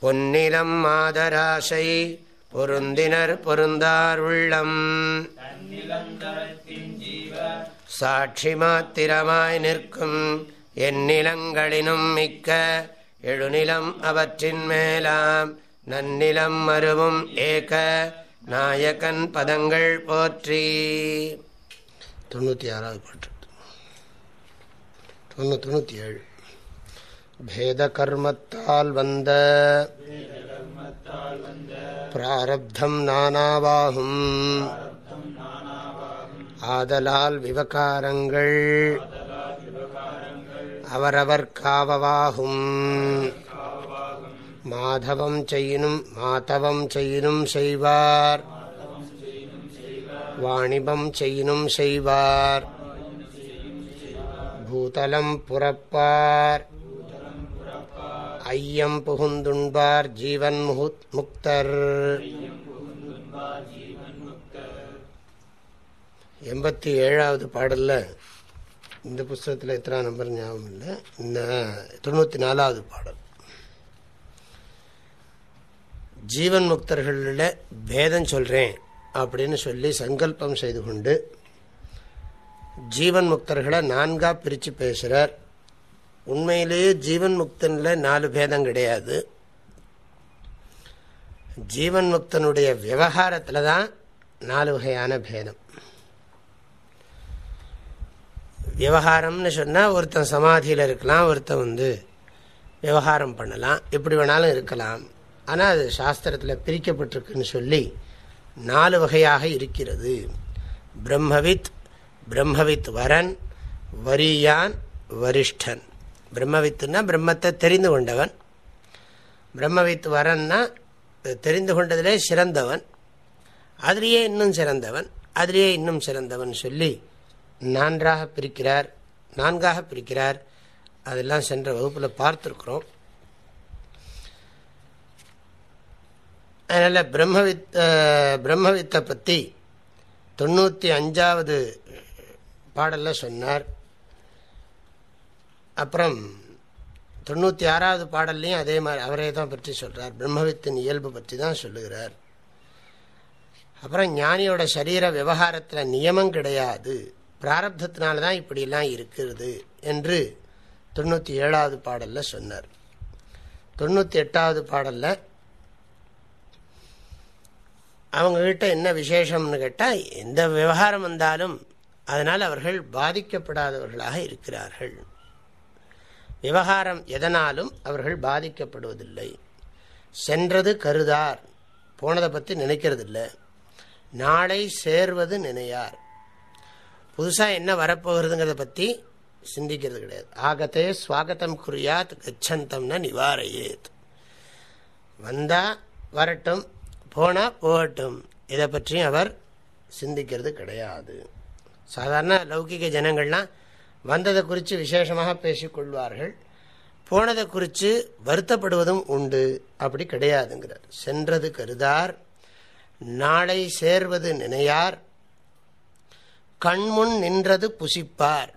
பொன்னிலம் மாதராசை பொருந்தினர் பொருந்தார் உள்ளம். சாட்சி மாத்திரமாய் நிற்கும் எந்நிலங்களினும் மிக்க எழுநிலம் அவற்றின் மேலாம். நன்னிலம் மருவும் ஏக நாயகன் பதங்கள் போற்றி. தொண்ணூற்றி ஆறாவது பாட்டு. தொண்ணூ தொண்ணூற்றி ஏழு. பேத கர்மத்தால் வந்த பிராரப்தம் நானாவாகும் ஆதலால் விவகாரங்கள் அவரவர் காவவாகும் மாதவம் செய்யினும் மாதவம் செய்யினும் செய்வார் வாணிபம் செய்யினும் செய்வார் பூதலம் புறப்பார் ஐயம் புகுந்துண்பார் ஜீவன் முகுத் முக்தர். எண்பத்தி ஏழாவது பாடலில் இந்த புஸ்தகத்தில் எத்தனை நம்பர் ஞாபகம் இல்லை. இந்த தொண்ணூற்றி நாலாவது பாடல். ஜீவன் முக்தர்களில் பேதம் சொல்கிறேன் அப்படின்னு சொல்லி சங்கல்பம் செய்து கொண்டு ஜீவன் முக்தர்களை நான்காக பிரித்து பேசுகிறார் உண்மையிலேயே ஜீவன் முக்தனில் நாலு பேதம் கிடையாது. ஜீவன் முக்தனுடைய விவகாரத்தில் தான் நாலு வகையான பேதம். விவகாரம்னு சொன்னால் ஒருத்தன் சமாதியில் இருக்கலாம் ஒருத்தன் வந்து விவகாரம் பண்ணலாம். எப்படி வேணாலும் இருக்கலாம். ஆனால் அது சாஸ்திரத்தில் பிரிக்கப்பட்டிருக்குன்னு சொல்லி நாலு வகையாக இருக்கிறது. பிரம்மவித் பிரம்மவித் வரன் வரியான் வரிஷ்டன். பிரம்மவித்துன்னா பிரம்மத்தை தெரிந்து கொண்டவன். பிரம்மவித் வரன்னா தெரிந்து கொண்டதிலே சிறந்தவன். அதிலேயே இன்னும் சிறந்தவன். அதிலேயே இன்னும் சிறந்தவன் சொல்லி நான்காக பிரிக்கிறார் நான்காக பிரிக்கிறார். அதெல்லாம் சென்ற வகுப்பில் பார்த்துருக்குறோம். அதனால் பிரம்மவித் பிரம்மவித்தை பற்றி தொண்ணூற்றி அஞ்சாவது பாடலில் சொன்னார். அப்புறம் தொண்ணூற்றி ஆறாவது பாடல்லையும் அதே மாதிரி அவரே தான் பற்றி சொல்கிறார் பிரம்மவித்தின் இயல்பு பற்றி தான் சொல்லுகிறார். அப்புறம் ஞானியோட சரீர விவகாரத்தில் நியமம் கிடையாது. பிராரப்தத்தினால தான் இப்படிலாம் இருக்கிறது என்று தொண்ணூற்றி ஏழாவது பாடலில் சொன்னார். தொண்ணூற்றி எட்டாவது பாடலில் அவங்கக்கிட்ட என்ன விசேஷம்னு கேட்டால் எந்த விவகாரம் வந்தாலும் அதனால் அவர்கள் பாதிக்கப்படாதவர்களாக இருக்கிறார்கள். விவகாரம் எதனாலும் அவர்கள் பாதிக்கப்படுவதில்லை. சென்றது கருதார். போனதை பற்றி நினைக்கிறதில்லை. நாளை சேர்வது நினையார். புதுசாக என்ன வரப்போகிறதுங்கிறத பற்றி சிந்திக்கிறது கிடையாது. ஆகத்தே ஸ்வாகத்தம் குறியாத் கச்சந்தம்னா நிவாரையேத். வந்தால் வரட்டும் போனால் போகட்டும். இதை பற்றியும் அவர் சிந்திக்கிறது கிடையாது. சாதாரண லௌகிக ஜனங்கள்லாம் வந்ததை குறித்து விசேஷமாக பேசிக்கொள்வார்கள். போனதை குறித்து வருத்தப்படுவதும் உண்டு. அப்படி கிடையாதுங்கிறார். சென்றது கருதார். நாளை சேர்வது நினையார். கண்முன் நின்றது புசிப்பார்.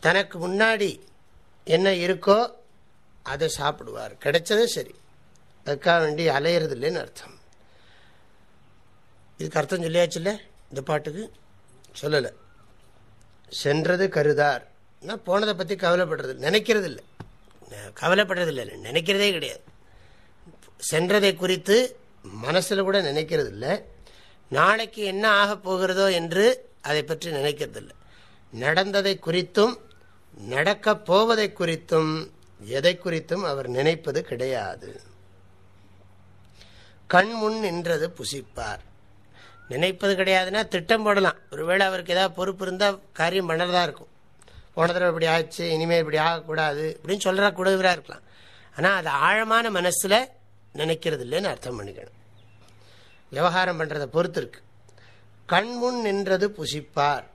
தனக்கு முன்னாடி என்ன இருக்கோ அதை சாப்பிடுவார். கிடைச்சதே சரி. அதுக்காக வேண்டி அலையிறது இல்லைன்னு அர்த்தம். இதுக்கு அர்த்தம் சொல்லியாச்சுல்ல? இந்த பாட்டுக்கு? சொல்லலை. சென்றது கருதார். நான் போனதை பற்றி கவலைப்படுறது நினைக்கிறது இல்லை கவலைப்படுறது இல்லை நினைக்கிறதே கிடையாது. சென்றதை குறித்து மனசில் கூட நினைக்கிறது இல்லை நாளைக்கு என்ன ஆக போகிறதோ என்று அதை பற்றி நினைக்கிறதில்லை. நடந்ததை குறித்தும் நடக்கப் போவதை குறித்தும் எதை குறித்தும் அவர் நினைப்பது கிடையாது. கண் முன் நின்றது புசிப்பார். நினைப்பது கிடையாதுன்னா திட்டம் போடலாம். ஒருவேளை அவருக்கு ஏதாவது பொறுப்பு இருந்தால் காரியம் பண்ணறதா இருக்கும். போன தடவை இப்படி ஆச்சு இனிமேல் இப்படி ஆகக்கூடாது அப்படின்னு சொல்கிற கூடவராக இருக்கலாம். ஆனால் அது ஆழமான மனசில் நினைக்கிறது இல்லைன்னு அர்த்தம் பண்ணிக்கணும். விவகாரம் பண்ணுறதை பொறுத்து இருக்கு. கண்முன் நின்றது புசிப்பார்.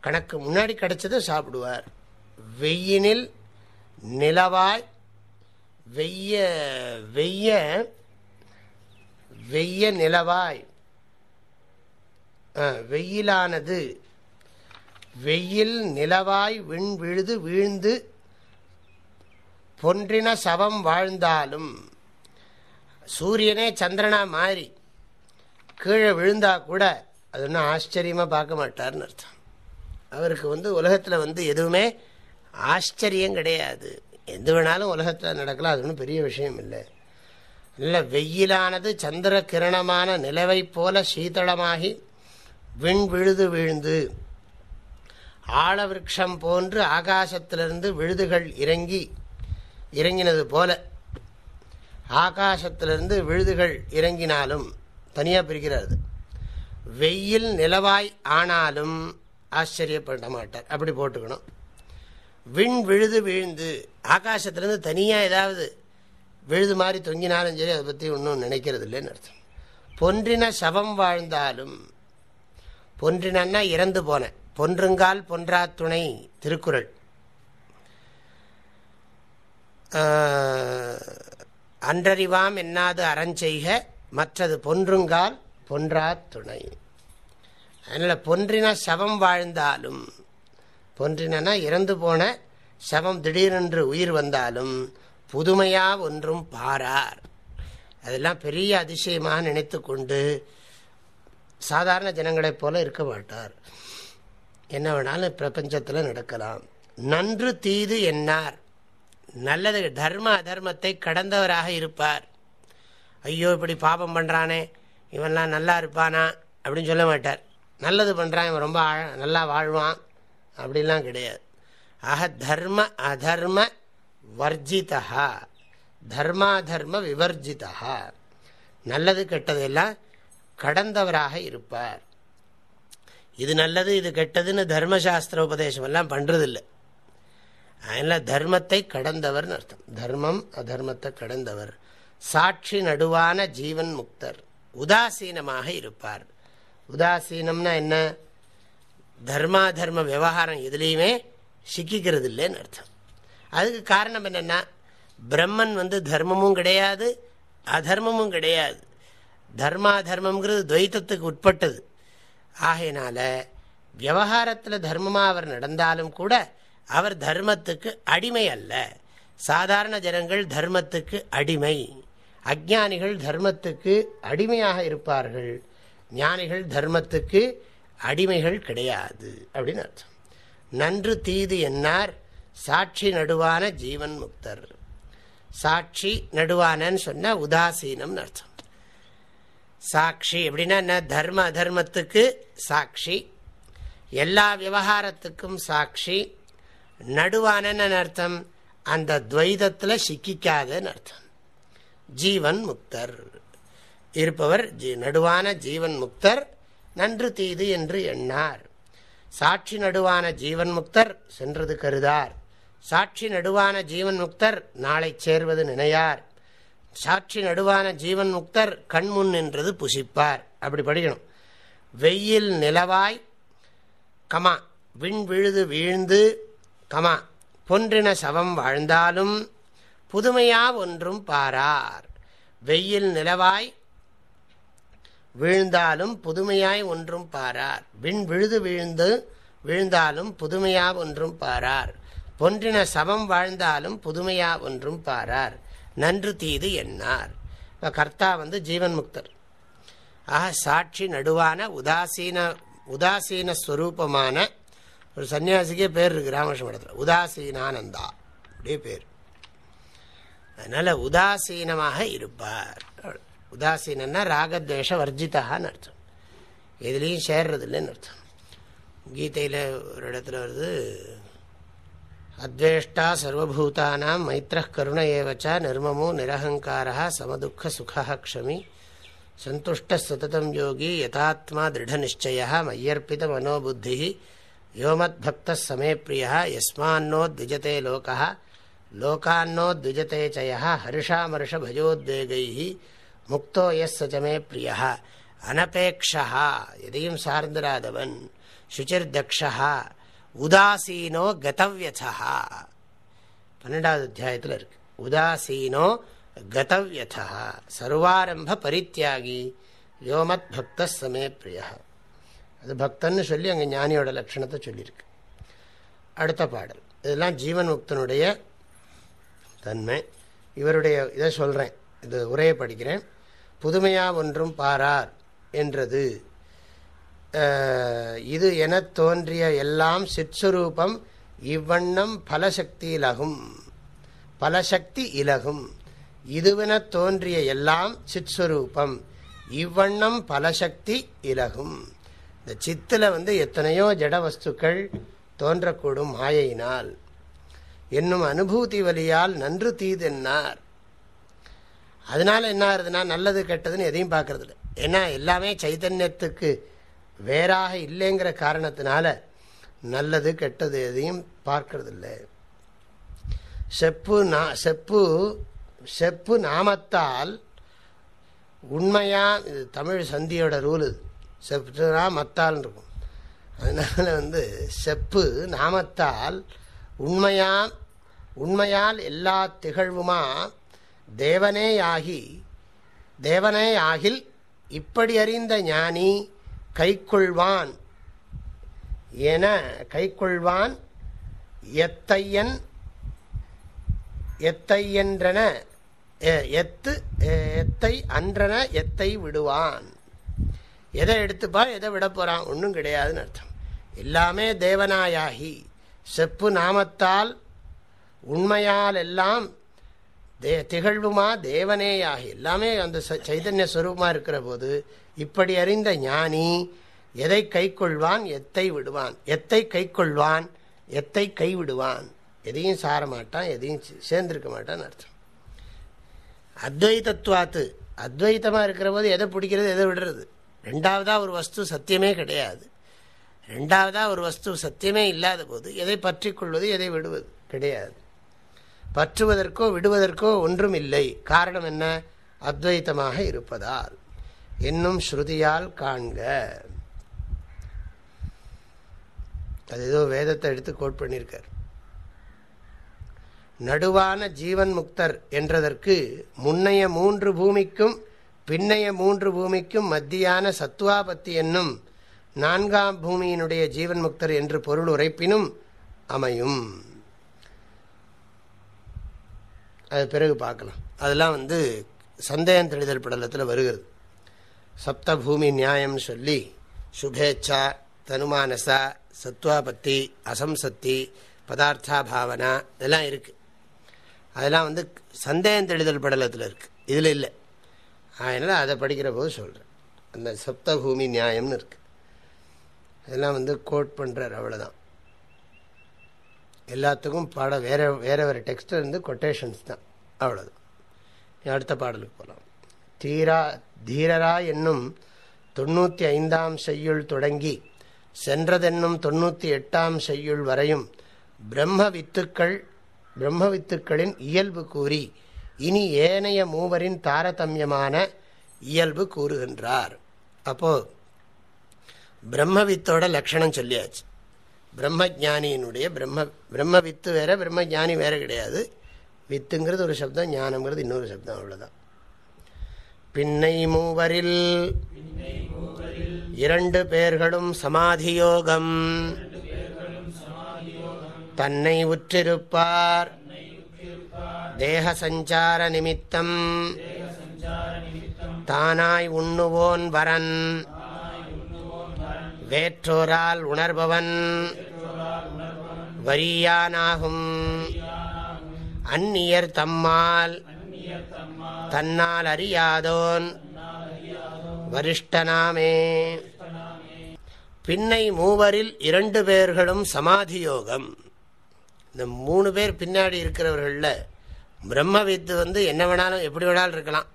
கணக்கு முன்னாடி கிடைச்சதை சாப்பிடுவார். வெயினில் நிலவாய் வெய்ய வெய்ய வெய்ய நிலவாய். வெயிலானது. வெயில் நிலவாய் விண் விழுது வீழ்ந்து பொன்றின சவம் வாழ்ந்தாலும் சூரியனே சந்திரனா மாறி கீழே விழுந்தா கூட அது ஒன்றும் ஆச்சரியமாக பார்க்க மாட்டார்னு அர்த்தம். அவருக்கு வந்து உலகத்தில் வந்து எதுவுமே ஆச்சரியம் கிடையாது. எது வேணாலும் உலகத்தில் நடக்கலாம் அது ஒன்றும் பெரிய விஷயம் இல்லை. இல்லை வெயிலானது சந்திர கிரணமான நிலவை போல சீதளமாகி விண் விழுது விழுந்து ஆழவிருஷம் போன்று ஆகாசத்திலிருந்து விழுதுகள் இறங்கி இறங்கினது போல ஆகாசத்திலிருந்து விழுதுகள் இறங்கினாலும் தனியாக பிரிக்கிறார். வெயில் நிலவாய் ஆனாலும் ஆச்சரியப்பட மாட்டார். அப்படி போட்டுக்கணும். விண் விழுது விழுந்து ஆகாசத்திலேருந்து தனியாக ஏதாவது விழுது மாதிரி தொங்கினாலும் சரி அதை பற்றி ஒன்றும் நினைக்கிறது இல்லைன்னு அர்த்தம். பொன்றின சவம் வாழ்ந்தாலும் பொன்றினன்னா இறந்து போன. பொன்றுங்கால் பொன்றா துணை திருக்குறள். அன்றறிவாம் என்னாது அறஞ்செய்க மற்றது பொன்றுங்கால் பொன்றா துணை. அதனால் பொன்றின சவம் வாழ்ந்தாலும் பொன்றினா இறந்து போன சவம் திடீரென்று உயிர் வந்தாலும் புதுமையாக ஒன்றும் பாரார். அதெல்லாம் பெரிய அதிசயமாக நினைத்து கொண்டு சாதாரண ஜனங்களைப் போல இருக்க மாட்டார். என்ன வேணாலும் பிரபஞ்சத்தில் நடக்கலாம். நன்று தீது என்னார்? நல்லது தர்ம அதர்மத்தை கடந்தவராக இருப்பார். ஐயோ இப்படி பாபம் பண்ணுறானே இவன்லாம் நல்லா இருப்பானா? அப்படின்னு சொல்ல மாட்டார். நல்லது பண்ணுறான் இவன் ரொம்ப நல்லா வாழ்வான். அப்படிலாம் கிடையாது. ஆக தர்ம அதர்ம வர்ஜிதா தர்மாதர்ம விவர்ஜிதா நல்லது கெட்டதெல்லாம் கடந்தவராக இருப்பார். இது நல்லது இது கெட்டதுன்னு தர்மசாஸ்திர உபதேசம் எல்லாம் பண்றதில்லை. அதனால் தர்மத்தை கடந்தவர்னு அர்த்தம். தர்மம் அதர்மத்தை கடந்தவர். சாட்சி நடுவான ஜீவன் முக்தர். உதாசீனமாக இருப்பார். உதாசீனம்னா என்ன? தர்மா தர்ம விவகாரம் எதுலேயுமே சிக்கிக்கிறது இல்லைன்னு அர்த்தம். அதுக்கு காரணம் என்னென்னா பிரம்மன் வந்து தர்மமும் கிடையாது அதர்மமும் கிடையாது. தர்மா தர்மங்கிறது துவைத்தத்துக்கு உட்பட்டது. ஆகையினால விவகாரத்தில் தர்மமாக அவர் நடந்தாலும் கூட அவர் தர்மத்துக்கு அடிமை அல்ல. சாதாரண ஜனங்கள் தர்மத்துக்கு அடிமை. அஜானிகள் தர்மத்துக்கு அடிமையாக இருப்பார்கள். ஞானிகள் தர்மத்துக்கு அடிமைகள் கிடையாது அப்படின்னு அர்த்தம். நன்று தீது என்னார்? சாட்சி நடுவான ஜீவன் முக்தர். சாட்சி நடுவானன்னு சொன்ன உதாசீனம் அர்த்தம். சாட்சி அப்படின்னா என்ன? தர்ம அதர்மத்துக்கு சாட்சி எல்லா விவகாரத்துக்கும் சாட்சி நடுவானன்னு அர்த்தம்? அந்த துவைதத்தில் சிக்கிக்காதன்னு அர்த்தம். ஜீவன் முக்தர். இருப்பவர் நடுவான ஜீவன் முக்தர் நன்று தீது என்று எண்ணார். சாட்சி நடுவான ஜீவன் முக்தர் சென்றது கருதார். சாட்சி நடுவான ஜீவன் முக்தர் நாளை சேர்வது நினையார். சாட்சி நடுவான ஜீவன் முக்தர் கண்முன் நின்றது புசிப்பார். அப்படி படிக்கணும். வெயில் நிலவாய் கமா விண் விழுது வீழ்ந்து கமா பொன்றின சவம் வாழ்ந்தாலும் புதுமையா ஒன்றும் பாரார். வெயில் நிலவாய் வீழ்ந்தாலும் புதுமையாய் ஒன்றும் பாரார். விண் விழுது வீழ்ந்து வீழ்ந்தாலும் புதுமையா ஒன்றும் பாரார். பொன்றின சவம் வாழ்ந்தாலும் புதுமையா ஒன்றும் பாரார். நன்று தீது என்னார். இப்போ கர்த்தா வந்து ஜீவன் முக்தர். ஆக சாட்சி நடுவான உதாசீன உதாசீன ஸ்வரூபமான ஒரு சன்னியாசிக்கே பேர் இருக்கு ராமகிருஷ்ண மடத்தில் உதாசீனானந்தா அப்படியே பேர். அதனால் உதாசீனமாக இருப்பார். உதாசீனா ராகத்வேஷ வர்ஜிதான்னு அர்த்தம். எதுலேயும் சேர்றது இல்லைன்னு அர்த்தம். கீதையில் ஒரு இடத்துல வருது अद्वेष्टा सर्वभूतानां मैत्रः करुण एव च निर्ममो निरहङ्कारः समदुःखसुखः क्षमी। सन्तुष्टः सततं योगी, यथात्मा दृढनिश्चयः, मय्यर्पितमनोबुद्धिः। यो मद्भक्तः समे प्रियः, यस्मान्नो द्विजते लोकः। लोकान्नो द्विजते च यः हर्षामर्षभयोद्वेगैः मुक्तो यः स च मे प्रियः। अनपेक्षः, यदीं सार्द्रादवन् शुचिर्दक्षः। உதாசீனோ கதவியதா பன்னெண்டாவது அத்தியாயத்தில் இருக்கு. உதாசீனோ கதவியதா சர்வாரம்ப பரித்தியாகி யோமத் பக்த சமே பிரியா. அது பக்தன்னு சொல்லி அங்கே ஞானியோட லட்சணத்தை சொல்லியிருக்கு. அடுத்த பாடல். இதெல்லாம் ஜீவன் முக்தனுடைய தன்மை. இவருடைய இதை சொல்கிறேன் இது உரையை படிக்கிறேன். புதுமையாக ஒன்றும் பாரார் என்றது. இது என தோன்றிய எல்லாம் சிற்சுரூபம் இவ்வண்ணம் பலசக்தி இலகும். பலசக்தி இலகும். இதுவென தோன்றிய எல்லாம் சிற்சுரூபம் இவ்வண்ணம் பலசக்தி இலகும். இந்த சித்தில் வந்து எத்தனையோ ஜட வஸ்துக்கள் தோன்றக்கூடும் மாயையினால். என்னும் அனுபூதி வழியால் நன்று தீதென்னார். அதனால என்ன ஆகுதுன்னா நல்லது கெட்டதுன்னு எதையும் பார்க்கறதில்ல. ஏன்னா எல்லாமே சைத்தன்யத்துக்கு வேறாக இல்லைங்கிற காரணத்தினால நல்லது கெட்டது எதையும் பார்க்கறது இல்லை செப்பு நா செப்பு செப்பு நாமத்தால் உண்மையாக இது தமிழ் சந்தியோட ரூல். இது செப்புனா மத்தால் இருக்கும். அதனால் வந்து செப்பு நாமத்தால் உண்மையா உண்மையால் எல்லா திகழ்வுமா தேவனேயாகி தேவனே ஆகில் இப்படி அறிந்த ஞானி கைக்கொள்வான். என கைக்கொள்வான் எத்தையன் எத்தையென்றன எத்து எத்தை அன்றன எத்தை விடுவான். எதை எடுத்துப்பா எதை விட போறான் ஒன்றும் கிடையாதுன்னு அர்த்தம். எல்லாமே தேவனாயாகி செப்பு நாமத்தால் உண்மையால் எல்லாம் தே திகழ்வுமா? தேவனேயாகி எல்லாமே அந்த சைதன்ய ஸ்வரூபமாக இருக்கிற போது இப்படி அறிந்த ஞானி எதை கைக்கொள்வான்? எத்தை விடுவான்? எத்தை கைக்கொள்வான்? எத்தை கைவிடுவான்? எதையும் சார மாட்டான் எதையும் சேர்ந்திருக்க மாட்டான்னு அர்த்தம். அத்வைதத்துவாத்து. அத்வைத்தமாக இருக்கிற போது எதை பிடிக்கிறது எதை விடுறது? ரெண்டாவதாக ஒரு வஸ்து சத்தியமே கிடையாது. ரெண்டாவதாக ஒரு வஸ்து சத்தியமே இல்லாத போது எதை பற்றி கொள்வது எதை விடுவது? கிடையாது. பற்றுவதற்கோ விடுவதற்கோ ஒன்றும் இல்லை காரணம் என்ன? அத்வைத்தமாக இருப்பதால். இன்னும் ஸ்ருதியால் காண்க. அது ஏதோ வேதத்தை எடுத்து கோட் பண்ணியிருக்கார். நடுவான ஜீவன் முக்தர் என்றதற்கு முன்னைய மூன்று பூமிக்கும் பின்னைய மூன்று பூமிக்கும் மத்தியான சத்துவாபத்தி என்னும் நான்காம் பூமியினுடைய ஜீவன் முக்தர் என்று பொருள் உரைப்பினும் அமையும். அது பிறகு பார்க்கலாம். அதெல்லாம் வந்து சந்தேகம் தெளிதல் படலத்தில் வருகிறது. சப்தபூமி நியாயம்னு சொல்லி சுபேச்சா தனுமானசா சத்வாபத்தி அசம்சக்தி பதார்த்தா பாவனா இதெல்லாம் இருக்குது அதெல்லாம் வந்து சந்தேகம் தெளிதல் படலத்தில் இருக்குது இதில் இல்லை. அதனால் அதை படிக்கிற போது சொல்கிறேன் அந்த சப்தபூமி நியாயம்னு இருக்குது இதெல்லாம் வந்து கோட் பண்ணுறார் அவ்வளோதான் எல்லாத்துக்கும் பாடம் வேறு வேறு வேறு டெக்ஸ்ட் இருந்து கொட்டேஷன்ஸ் தான். அவ்வளோதான் அடுத்த பாடலுக்கு போகலாம் தீரா தீரரா என்னும் தொண்ணூற்றி ஐந்தாம் செய்யுள் தொடங்கி சென்றதென்னும் தொண்ணூற்றி எட்டாம் செய்யுள் வரையும் பிரம்ம வித்துக்கள் பிரம்ம வித்துக்களின் இயல்பு கூறி இனி ஏனைய மூவரின் தாரதமியமான இயல்பு கூறுகின்றார். அப்போ பிரம்மவித்தோட லட்சணம் சொல்லியாச்சு. பிரம்ம ஜானியினுடைய பிரம்ம பிரம்ம வித்து வேற பிரம்ம ஜானி வேற கிடையாது. வித்துங்கிறது ஒரு சப்தம் ஞானம்ங்கிறது இன்னொரு சப்தம் அவ்வளோதான் பின்னை மூவரில் இரண்டு பேர்களும் சமாதியோகம். தன்னை உற்றிருப்பார். தேக சஞ்சார நிமித்தம். தானாய் உண்ணுவோன் வரன். வேற்றோரால் உணர்பவன். வரியானாகும். அந்நியர் தம்மால் தன்னால் அறியாதோன் வரிஷ்டனாமே. பின்னை மூவரில் இரண்டு பேர்களும் சமாதி யோகம் இந்த மூணு பேர் பின்னாடி இருக்கிறவர்களில் பிரம்ம வித்து வந்து என்ன வேணாலும் எப்படி வேணாலும் இருக்கலாம்.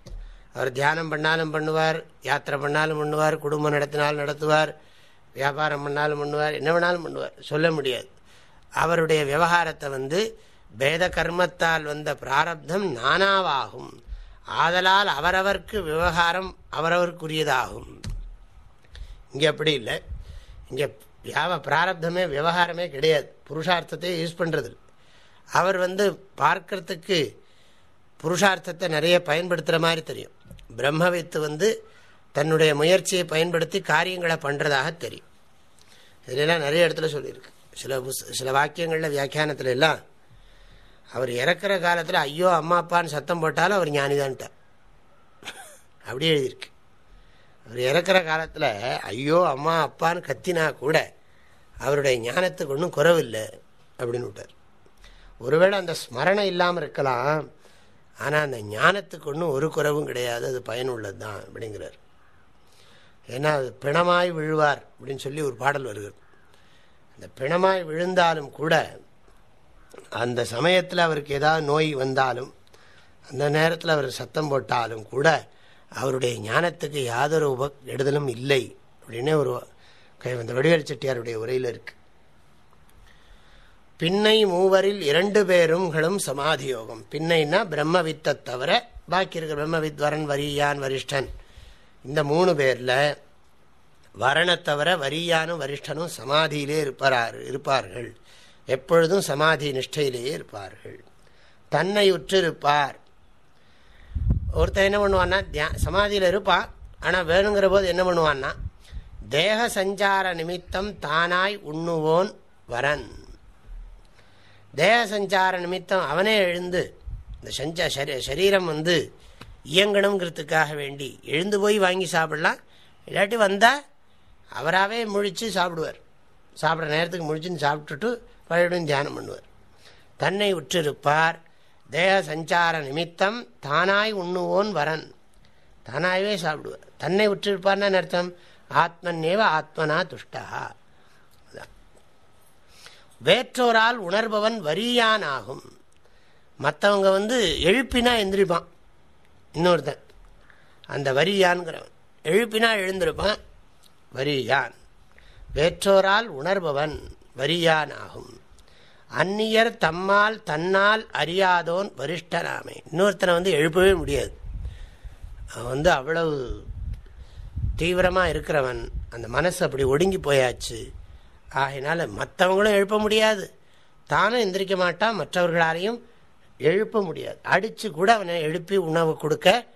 அவர் தியானம் பண்ணாலும் பண்ணுவார் யாத்திரை பண்ணாலும் பண்ணுவார் குடும்பம் நடத்தினாலும் நடத்துவார் வியாபாரம் பண்ணாலும் பண்ணுவார் என்ன வேணாலும் பண்ணுவார். சொல்ல முடியாது. அவருடைய விவகாரத்தை வந்து பேத கர்மத்தால் வந்த பிராரப்தம் நானாவாகும். ஆதலால் அவரவர்க்கு விவகாரம் அவரவருக்குரியதாகும். இங்கே அப்படி இல்லை. இங்கே வியாப பிராரப்தமே விவகாரமே கிடையாது. புருஷார்த்தத்தை யூஸ் பண்ணுறது அவர் வந்து பார்க்கறதுக்கு புருஷார்த்தத்தை நிறைய பயன்படுத்துகிற மாதிரி தெரியும். பிரம்மவித்து வந்து தன்னுடைய முயற்சியை பயன்படுத்தி காரியங்களை பண்ணுறதாக தெரியும். இதிலெல்லாம் நிறைய இடத்துல சொல்லியிருக்கு. சில சில வாக்கியங்களில் வியாக்கியானத்துல எல்லாம் அவர் இறக்குற காலத்தில் ஐயோ அம்மா அப்பான்னு சத்தம் போட்டாலும் அவர் ஞானிதான்ட்டார். அப்படி எழுதியிருக்கு. அவர் இறக்குற காலத்தில் ஐயோ அம்மா அப்பான்னு கத்தினா கூட அவருடைய ஞானத்துக்கு ஒன்றும் குறவில்லை அப்படின்னு விட்டார். ஒருவேளை அந்த ஸ்மரணை இல்லாமல் இருக்கலாம் ஆனால் அந்த ஞானத்துக்கு ஒன்றும் ஒரு குறவும் கிடையாது அது பயனுள்ளது தான் அப்படிங்கிறார். ஏன்னா அது பிணமாய் விழுவார் அப்படின்னு சொல்லி ஒரு பாடல் வருகிறது. அந்த பிணமாய் விழுந்தாலும் கூட அந்த சமயத்தில் அவருக்கு ஏதாவது நோய் வந்தாலும் அந்த நேரத்தில் அவர் சத்தம் போட்டாலும் கூட அவருடைய ஞானத்துக்கு யாதொரு உப எடுதலும் இல்லை அப்படின்னு ஒரு இந்த வடிவேல் செட்டியாருடைய உரையில் இருக்கு. பின்னை மூவரில் இரண்டு பேரும்களும் சமாதி யோகம் பின்னைன்னா பிரம்மவித்தை தவிர பாக்கி இருக்கிற பிரம்மவித் வரன் வரியான் வரிஷ்டன். இந்த மூணு பேரில் வரணை தவிர வரியானும் வரிஷ்டனும் சமாதியிலே இருப்பார் இருப்பார்கள். எப்பொழுதும் சமாதி நிஷ்டையிலேயே இருப்பார்கள். தன்னை உற்றிருப்பார். ஒருத்தர் என்ன பண்ணுவான்னா தியா சமாதியில் இருப்பான் ஆனால் வேணுங்கிற போது என்ன பண்ணுவான்னா தேக சஞ்சார நிமித்தம் தானாய் உண்ணுவோன் வரன். தேக சஞ்சார நிமித்தம் அவனே எழுந்து இந்த சஞ்சா சரீரம் வந்து இயங்கணுங்கிறதுக்காக வேண்டி எழுந்து போய் வாங்கி சாப்பிடலாம். இல்லாட்டி வந்தால் அவராகவே முழித்து சாப்பிடுவார். சாப்பிட்ற நேரத்துக்கு முழிச்சுன்னு சாப்பிட்டுட்டு பழையபடியும் தியானம் பண்ணுவார். தன்னை உற்றிருப்பார் தேக சஞ்சார நிமித்தம் தானாய் உண்ணுவோன் வரன். தானாகவே சாப்பிடுவார். தன்னை உற்றிருப்பார்னு அர்த்தம்? ஆத்மன்னேவ ஆத்மனா துஷ்டா. வேற்றோரால் உணர்பவன் வரியான் ஆகும் மற்றவங்க வந்து எழுப்பினா எந்திரிப்பான். இன்னொருத்தன். அந்த வரியான்கிறவன். எழுப்பினா எழுந்திருப்பான். வரியான். வேற்றோரால் உணர்பவன் வரியான் ஆகும் அந்நியர் தம்மால் தன்னால் அறியாதோன் வரிஷ்டனாமே இன்னொருத்தனை வந்து எழுப்பவே முடியாது. அவன் வந்து அவ்வளவு தீவிரமாக இருக்கிறவன். அந்த மனசு அப்படி ஒடுங்கி போயாச்சு. ஆகினால மற்றவங்களும் எழுப்ப முடியாது. தானும் எந்திரிக்க மாட்டான். மற்றவர்களாலையும் எழுப்ப முடியாது. அடித்து கூட அவனை எழுப்பி உணவு கொடுக்க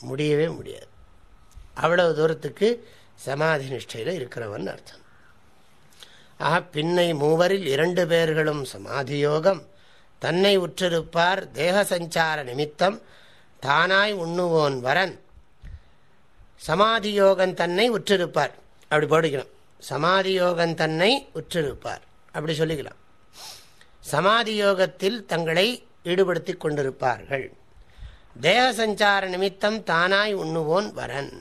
முடியவே முடியாது. அவ்வளவு தூரத்துக்கு சமாதி நிஷ்டையில் இருக்கிறவன் அர்த்தம். ஆக பின்னை மூவரில் இரண்டு பேர்களும் சமாதி யோகம் தன்னை உற்றிருப்பார் தேக சஞ்சார நிமித்தம். தானாய் உண்ணுவோன் வரன். சமாதியோகன் தன்னை உற்றிருப்பார். அப்படி போடுக்கலாம் சமாதியோகன் தன்னை உற்றிருப்பார். அப்படி சொல்லிக்கலாம். சமாதி யோகத்தில் தங்களை ஈடுபடுத்தி கொண்டிருப்பார்கள். தேக சஞ்சார நிமித்தம் தானாய் உண்ணுவோன் வரன்.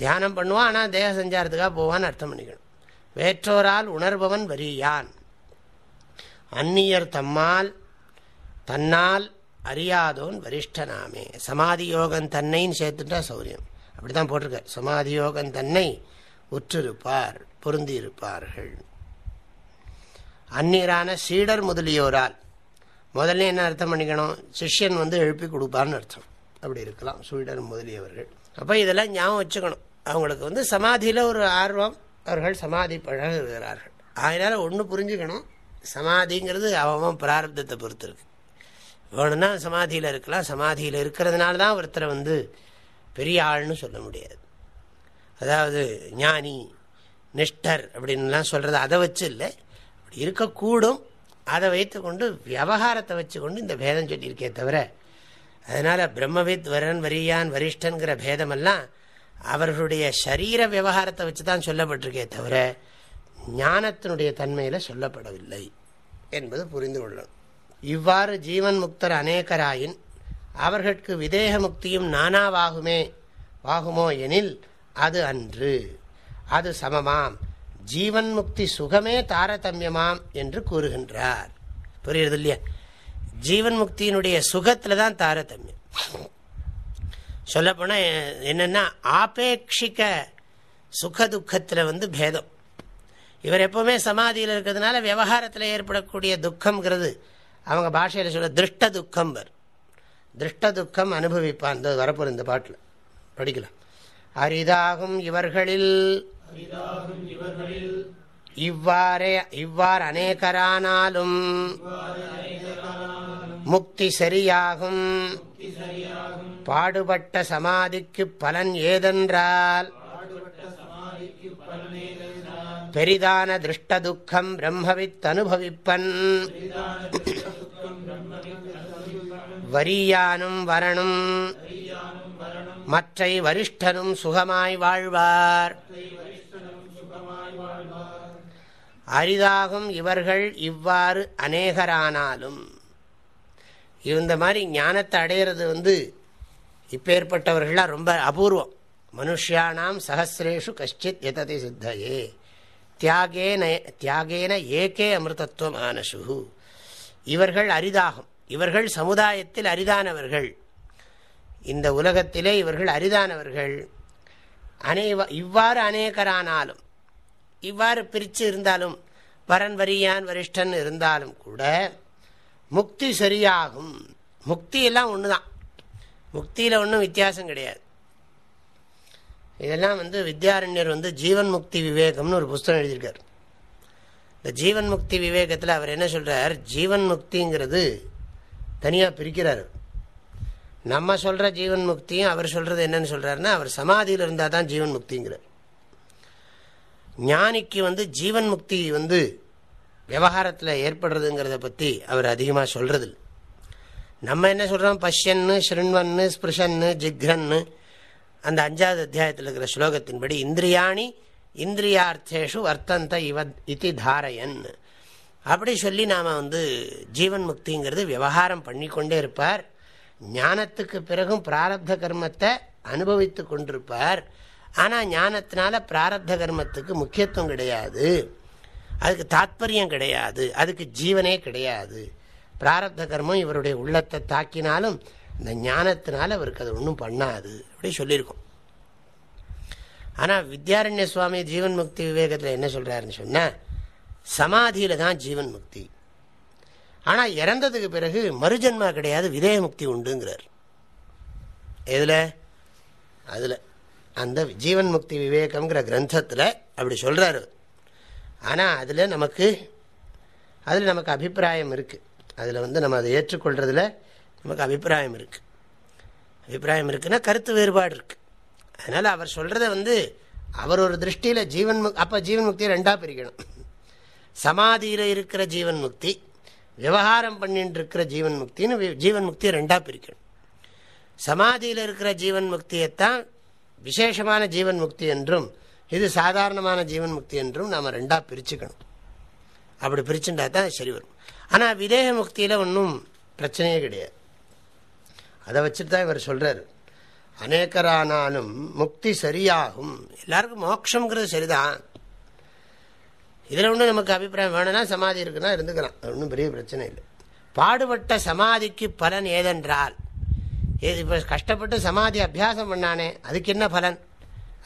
தியானம் பண்ணுவான் ஆனால் தேக சஞ்சாரத்துக்காக போவான்னு அர்த்தம் பண்ணிக்கணும். வேற்றோரால் உணர்பவன் வரியான். அந்நியர் தம்மால் தன்னால் அறியாதோன் வரிஷ்டனாமே. சமாதி யோகன் தன்னைன்னு சேர்த்துட்டா சௌரியம். அப்படிதான் போட்டிருக்க. சமாதி யோகன் தன்னை உற்றிருப்பார் பொருந்தியிருப்பார்கள். அந்நியரான சீடர் முதலியோரால் முதல்ல என்ன அர்த்தம் பண்ணிக்கணும்? சிஷ்யன் வந்து எழுப்பி கொடுப்பார்னு அர்த்தம். அப்படி இருக்கலாம். சீடர் முதலியவர்கள். அப்போ இதெல்லாம் ஞாபகம் வச்சுக்கணும். அவங்களுக்கு வந்து சமாதியில் ஒரு ஆர்வம் அவர்கள் சமாதி பழகுகிறார்கள். அதனால் ஒன்று புரிஞ்சுக்கணும். சமாதிங்கிறது அவன் பிராரப்தத்தை பொறுத்து இருக்கு வேணும்னா சமாதியில் இருக்கலாம். சமாதியில் இருக்கிறதுனால தான் ஒருத்தரை வந்து பெரிய ஆள்னு சொல்ல முடியாது. அதாவது ஞானி நிஷ்டர் அப்படின்லாம் சொல்கிறது அதை வச்சு இல்லை. அப்படி இருக்கக்கூடும். அதை வைத்துக்கொண்டு விவகாரத்தை வச்சுக்கொண்டு இந்த பேதம் சொல்லியிருக்கே தவிர அதனால் பிரம்மவித் வரன் வரியான் வரிஷ்டன்கிற பேதமெல்லாம் அவர்களுடைய சரீர விவகாரத்தை வச்சு தான் சொல்லப்பட்டிருக்கே தவிர ஞானத்தினுடைய தன்மையில் சொல்லப்படவில்லை என்பது புரிந்து கொள்ளும் இவ்வாறு ஜீவன் முக்தர் அநேகராயின் அவர்களுக்கு விதேக முக்தியும் நானாவாகுமே வாகுமோ எனில் அது அன்று. அது சமமாம். ஜீவன் முக்தி சுகமே தாரதமியமாம் என்று கூறுகின்றார். புரியுறது இல்லையா ஜீவன் முக்தியினுடைய சுகத்தில் தான் தாரதமியம். சொல்லப்போனால் என்னென்னா ஆபேட்சிக்க சுக துக்கத்தில் வந்து பேதம். இவர் எப்போவுமே சமாதியில் இருக்கிறதுனால விவகாரத்தில் ஏற்படக்கூடிய துக்கம்ங்கிறது அவங்க பாஷையில் சொல்ல திருஷ்ட துக்கம் வர் திருஷ்ட துக்கம் அனுபவிப்பான் இந்த வரப்போற இந்த பாட்டில். படிக்கலாம். அரிதாகும் இவர்களில் இவ்வாறே இவ்வாறு அநேகரானாலும் முக்தி சரியாகும். பாடுபட்ட சமாதிக்கு பலன் ஏதென்றால் பெரிதான திருஷ்ட துக்கம் பிரம்மவித் அனுபவிப்பன் வரியானும் வரணும். மற்றை வரிஷ்டனும் சுகமாய் வாழ்வார். அரிதாகும் இவர்கள் இவ்வாறு அநேகரானாலும். இந்த மாதிரி ஞானத்தை அடையிறது வந்து இப்பேற்பட்டவர்களாம் ரொம்ப அபூர்வம். மனுஷியானாம் சகசிரேஷு கஷ்டித் எததி சித்தையே. தியாகேன தியாகேன ஏகே அமிர்தத்துவம் ஆனசு இவர்கள் அரிதாகும். இவர்கள் சமுதாயத்தில் அரிதானவர்கள். இந்த உலகத்திலே இவர்கள் அரிதானவர்கள். அனைவ இவ்வாறு அநேகரானாலும் இவ்வாறு பிரித்து இருந்தாலும் வரன் வரியான் வரிஷ்டன் இருந்தாலும் கூட முக்தி சரியாகும். முக்தி எல்லாம் ஒன்று தான் முக்தியில் ஒன்றும் வித்தியாசம் கிடையாது. இதெல்லாம் வந்து வித்யாரண்யர் வந்து ஜீவன் முக்தி விவேகம்னு ஒரு புஸ்தகம் எழுதியிருக்கார். இந்த ஜீவன் முக்தி விவேகத்தில் அவர் என்ன சொல்கிறார் ஜீவன் முக்திங்கிறது தனியாக பிரிக்கிறார் நம்ம சொல்கிற ஜீவன் முக்தியும் அவர் சொல்கிறது என்னன்னு சொல்கிறாருன்னா அவர் சமாதியில் இருந்தால் தான் ஜீவன் முக்திங்கிறார். ஞானிக்கு வந்து ஜீவன் முக்தி வந்து விவகாரத்தில் ஏற்படுறதுங்கிறத பற்றி அவர் அதிகமாக சொல்கிறது நம்ம என்ன சொல்கிறோம் பஷ்யன்னு ஸ்ருண்வன்னு ஸ்பிருஷன்னு ஜிக்ரன்னு. அந்த அஞ்சாவது அத்தியாயத்தில் இருக்கிற ஸ்லோகத்தின்படி இந்திரியாணி இந்திரியார்த்தேஷு வர்த்தந்த இவ இத்தி தாரையன். அப்படி சொல்லி நாம் வந்து ஜீவன் முக்திங்கிறது விவகாரம் பண்ணிக்கொண்டே இருப்பார். ஞானத்துக்கு பிறகும் பிராரப்த கர்மத்தை அனுபவித்து கொண்டிருப்பார். ஆனால் ஞானத்தினால பிராரப்த கர்மத்துக்கு முக்கியத்துவம் கிடையாது. அதுக்கு தாத்பரியம் கிடையாது. அதுக்கு ஜீவனே கிடையாது. பிராரப்த கர்மம் இவருடைய உள்ளத்தை தாக்கினாலும் இந்த ஞானத்தினால அவருக்கு அது ஒன்றும் பண்ணாது அப்படி சொல்லியிருக்கோம். ஆனால் வித்யாரண்ய சுவாமி ஜீவன் முக்தி விவேகத்தில் என்ன சொல்கிறாருன்னு சொன்னால் சமாதியில் தான் ஜீவன் முக்தி. ஆனால் இறந்ததுக்கு பிறகு மறுஜன்மா கிடையாது விதேய முக்தி உண்டுங்கிறார். எதில்? அதில். அந்த ஜீவன் முக்தி விவேகம்ங்கிற கிரந்தத்தில் அப்படி சொல்கிறாரு ஆனால் அதில் நமக்கு அதில் நமக்கு அபிப்பிராயம் இருக்குது அதில் வந்து நம்ம அதை ஏற்றுக்கொள்கிறதுல நமக்கு அபிப்பிராயம் இருக்குது அபிப்பிராயம் இருக்குன்னா கருத்து வேறுபாடு இருக்குது அதனால் அவர் சொல்கிறத வந்து அவர் ஒரு திருஷ்டியில் ஜீவன் முக் அப்போ ஜீவன் முக்தியை ரெண்டாக பிரிக்கணும். சமாதியில் இருக்கிற ஜீவன் முக்தி விவகாரம் பண்ணிட்டு இருக்கிற ஜீவன் முக்தின்னு ஜீவன் முக்தியை ரெண்டாக பிரிக்கணும். சமாதியில் இருக்கிற ஜீவன் முக்தியைத்தான் விசேஷமான ஜீவன் முக்தி என்றும் இது சாதாரணமான ஜீவன் முக்தி என்றும் நாம் ரெண்டாக பிரிச்சுக்கணும். அப்படி பிரிச்சுட்டா தான் சரி வரும். ஆனால் விதேக முக்தியில் ஒன்றும் பிரச்சனையே கிடையாது. அதை வச்சுட்டு தான் இவர் சொல்கிறார் அநேகரானாலும் முக்தி சரியாகும். எல்லாருக்கும் மோட்சங்கிறது சரிதான். இதில் ஒன்றும் நமக்கு அபிப்பிராயம் வேணும்னா சமாதி இருக்குன்னா இருந்துக்கலாம். ஒன்றும் பெரிய பிரச்சனை இல்லை. பாடுபட்ட சமாதிக்கு பலன் ஏதென்றால் ஏது இப்போ கஷ்டப்பட்டு சமாதி அபியாசம் பண்ணானே அதுக்கு என்ன பலன்?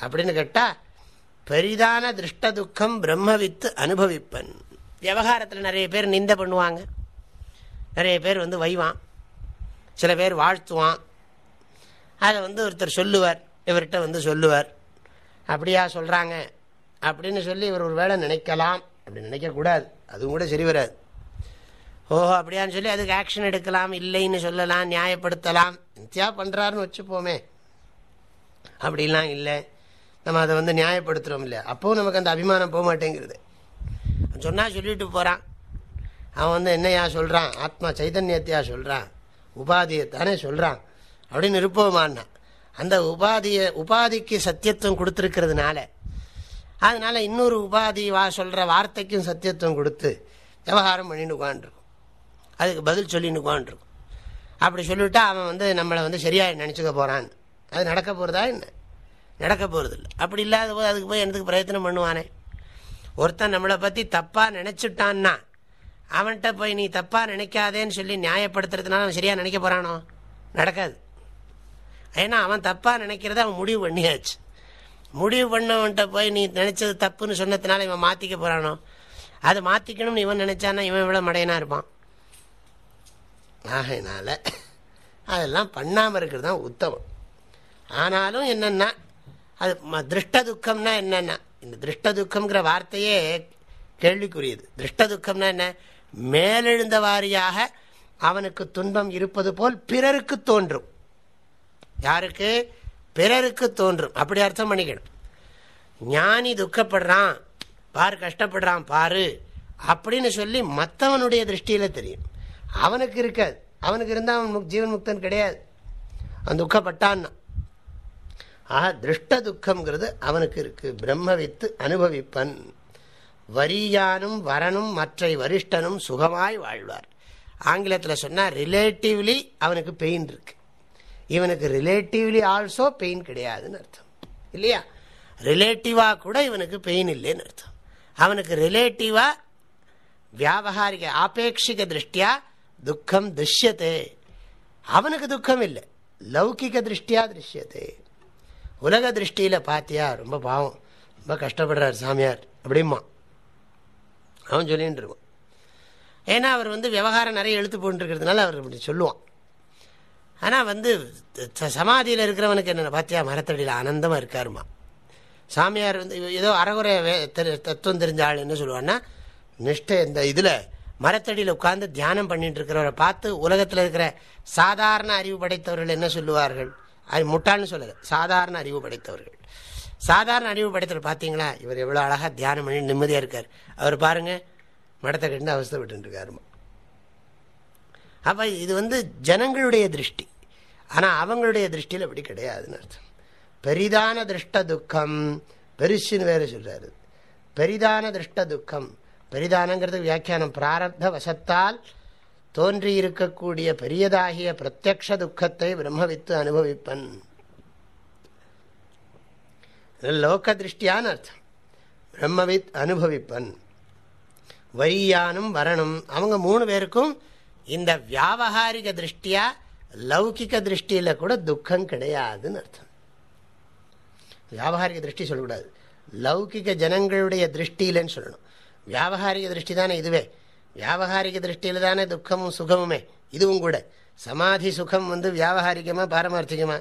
அப்படின்னு கேட்டால் பெரிதான திருஷ்ட துக்கம் பிரம்மவித்து அனுபவிப்பன். விவகாரத்தில் நிறைய பேர் நிந்த பண்ணுவாங்க. நிறைய பேர் வந்து வைவான். சில பேர் வாழ்த்துவான். அதை வந்து ஒருத்தர் சொல்லுவார். இவர்கிட்ட வந்து சொல்லுவார். அப்படியா சொல்கிறாங்க அப்படின்னு சொல்லி இவர் ஒரு வேளை நினைக்கலாம். அப்படி நினைக்கக்கூடாது அதுவும் கூட சரி வராது. ஓஹோ அப்படியான்னு சொல்லி அதுக்கு ஆக்ஷன் எடுக்கலாம் இல்லைன்னு சொல்லலாம் நியாயப்படுத்தலாம். நித்தியா பண்ணுறாருன்னு வச்சுப்போமே. அப்படிலாம் இல்லை. நம்ம அதை வந்து நியாயப்படுத்துகிறோம் இல்லை அப்போவும் நமக்கு அந்த அபிமானம் போக மாட்டேங்கிறது சொன்னால் சொல்லிட்டு போகிறான் அவன் வந்து என்னையா சொல்கிறான் ஆத்மா சைதன்யத்தையா சொல்கிறான் உபாதியை தானே சொல்கிறான் அப்படின்னு இருப்போமான்னா அந்த உபாதியை உபாதிக்கு சத்தியத்துவம் கொடுத்துருக்கிறதுனால அதனால் இன்னொரு உபாதி வா சொல்கிற வார்த்தைக்கும் சத்தியத்துவம் கொடுத்து விவகாரம் பண்ணிட்டு உட்காந்துருக்கும் அதுக்கு பதில் சொல்லின்னு உட்காந்துருக்கும் அப்படி சொல்லிவிட்டா அவன் வந்து நம்மளை வந்து சரியாக நினச்சிக்க போகிறான் அது நடக்க போகிறதா என்ன? நடக்க போகிறதில்ல அப்படி இல்லாத போது அதுக்கு போய் எனக்கு பிரயத்தனம் பண்ணுவானே? ஒருத்தன் நம்மளை பற்றி தப்பாக நினச்சிட்டான்னா அவன்கிட்ட போய் நீ தப்பாக நினைக்காதேன்னு சொல்லி நியாயப்படுத்துறதுனால அவன் சரியாக நினைக்க போகிறானோ நடக்காது. ஏன்னா அவன் தப்பாக நினைக்கிறத அவன் முடிவு பண்ணியாச்சு. முடிவு பண்ணவன்கிட்ட போய் நீ நினச்சது தப்புன்னு சொன்னதுனால இவன் மாற்றிக்க போகிறானோ அதை மாற்றிக்கணும்னு இவன் நினச்சானா இவன் இவ்வளோ மடையனாக இருப்பான். ஆகையினால அதெல்லாம் பண்ணாமல் இருக்கிறது தான் உத்தமம். ஆனாலும் என்னென்னா அது திருஷ்ட துக்கம்னா என்னென்னா இந்த திருஷ்ட துக்கம்ங்கிற வார்த்தையே கேள்விக்குரியது. திருஷ்ட துக்கம்னா என்ன? மேலெழுந்த வாரியாக அவனுக்கு துன்பம் இருப்பது போல் பிறருக்கு தோன்றும். யாருக்கு? பிறருக்கு தோன்றும். அப்படி அர்த்தம் பண்ணிக்கணும். ஞானி துக்கப்படுறான். பாரு கஷ்டப்படுறான் பாரு. அப்படின்னு சொல்லி மற்றவனுடைய திருஷ்டியில் தெரியும். அவனுக்கு இருக்காது. அவனுக்கு இருந்தால் அவன் ஜீவன் முக்தன் கிடையாது. அவன் துக்கப்பட்டான்னா. ஆக திருஷ்ட துக்கம்ங்கிறது அவனுக்கு இருக்கு. பிரம்மவித்து அனுபவிப்பன். வரியானும் வரனும் மற்ற வரிஷ்டனும் சுகமாய் வாழ்வார். ஆங்கிலத்தில் சொன்னால் ரிலேட்டிவ்லி அவனுக்கு பெயின் இருக்கு. இவனுக்கு ரிலேட்டிவ்லி ஆல்சோ பெயின் கிடையாதுன்னு அர்த்தம். இல்லையா? ரிலேட்டிவாக கூட இவனுக்கு பெயின் இல்லைன்னு அர்த்தம். அவனுக்கு ரிலேட்டிவாக வியாபகாரிக ஆபேட்சிக திருஷ்டியா துக்கம் திருஷ்யத்தே அவனுக்கு துக்கம் இல்லை. லௌகிக திருஷ்டியா திருஷ்யத்தே உலக திருஷ்டியில் பார்த்தியா ரொம்ப பாவம். ரொம்ப கஷ்டப்படுறார் சாமியார். அப்படிமா அவன் சொல்லின்னு இருவான் ஏன்னா அவர் வந்து விவகாரம் நிறைய எழுத்து போட்டுருக்கிறதுனால அவர் அப்படி சொல்லுவான். ஆனால் வந்து சமாதியில் இருக்கிறவனுக்கு என்ன பார்த்தியா மரத்தடியில் ஆனந்தமாக இருக்காருமா சாமியார் வந்து ஏதோ அறகுறை தத்துவம் தெரிஞ்ச ஆள் என்ன சொல்லுவான்னா நிஷ்ட இந்த இதில் மரத்தடியில் உட்கார்ந்து தியானம் பண்ணிட்டு இருக்கிறவரை பார்த்து உலகத்தில் இருக்கிற சாதாரண அறிவு படைத்தவர்கள் என்ன சொல்லுவார்கள்? அது முட்டாள்னு சொல்லலை. சாதாரண அறிவு படைத்தவர்கள். சாதாரண அறிவு படைத்தவர் பார்த்தீங்களா இவர் எவ்வளோ அழகாக தியானம் பண்ணி நிம்மதியாக இருக்கார். அவர் பாருங்க மடத்தை கண்டு அவஸ்தை விட்டுருக்காருமா அப்போ இது வந்து ஜனங்களுடைய திருஷ்டி. ஆனால் அவங்களுடைய திருஷ்டியில் அப்படி கிடையாதுன்னு அர்த்தம். பெரிதான திருஷ்ட துக்கம் பெருசுன்னு வேறு சொல்கிறாரு பெரிதான திருஷ்ட துக்கம் பெரிதானங்கிறது வியாக்கியானம். பிராரப்த வசத்தால் தோன்றியிருக்கக்கூடிய பெரியதாகிய பிரத்யக்ஷ துக்கத்தை பிரம்மவித்து அனுபவிப்பன். லோக திருஷ்டியான அர்த்தம். பிரம்மவித் அனுபவிப்பன். வையானும் வரணும். அவங்க மூணு பேருக்கும் இந்த வியாபகாரிக திருஷ்டியா லௌகிக திருஷ்டியில கூட துக்கம் கிடையாதுன்னு அர்த்தம். வியாபகாரிக திருஷ்டி சொல்லக்கூடாது. லௌகிக ஜனங்களுடைய திருஷ்டியிலன்னு சொல்லணும். வியாபகாரிக திருஷ்டி தானே இதுவே. வியாபகாரிக திருஷ்டியில் தானே துக்கமும் சுகமுமே இதுவும் கூட சமாதி சுகம் வந்து வியாபகாரிகமா பாரமார்த்திகமா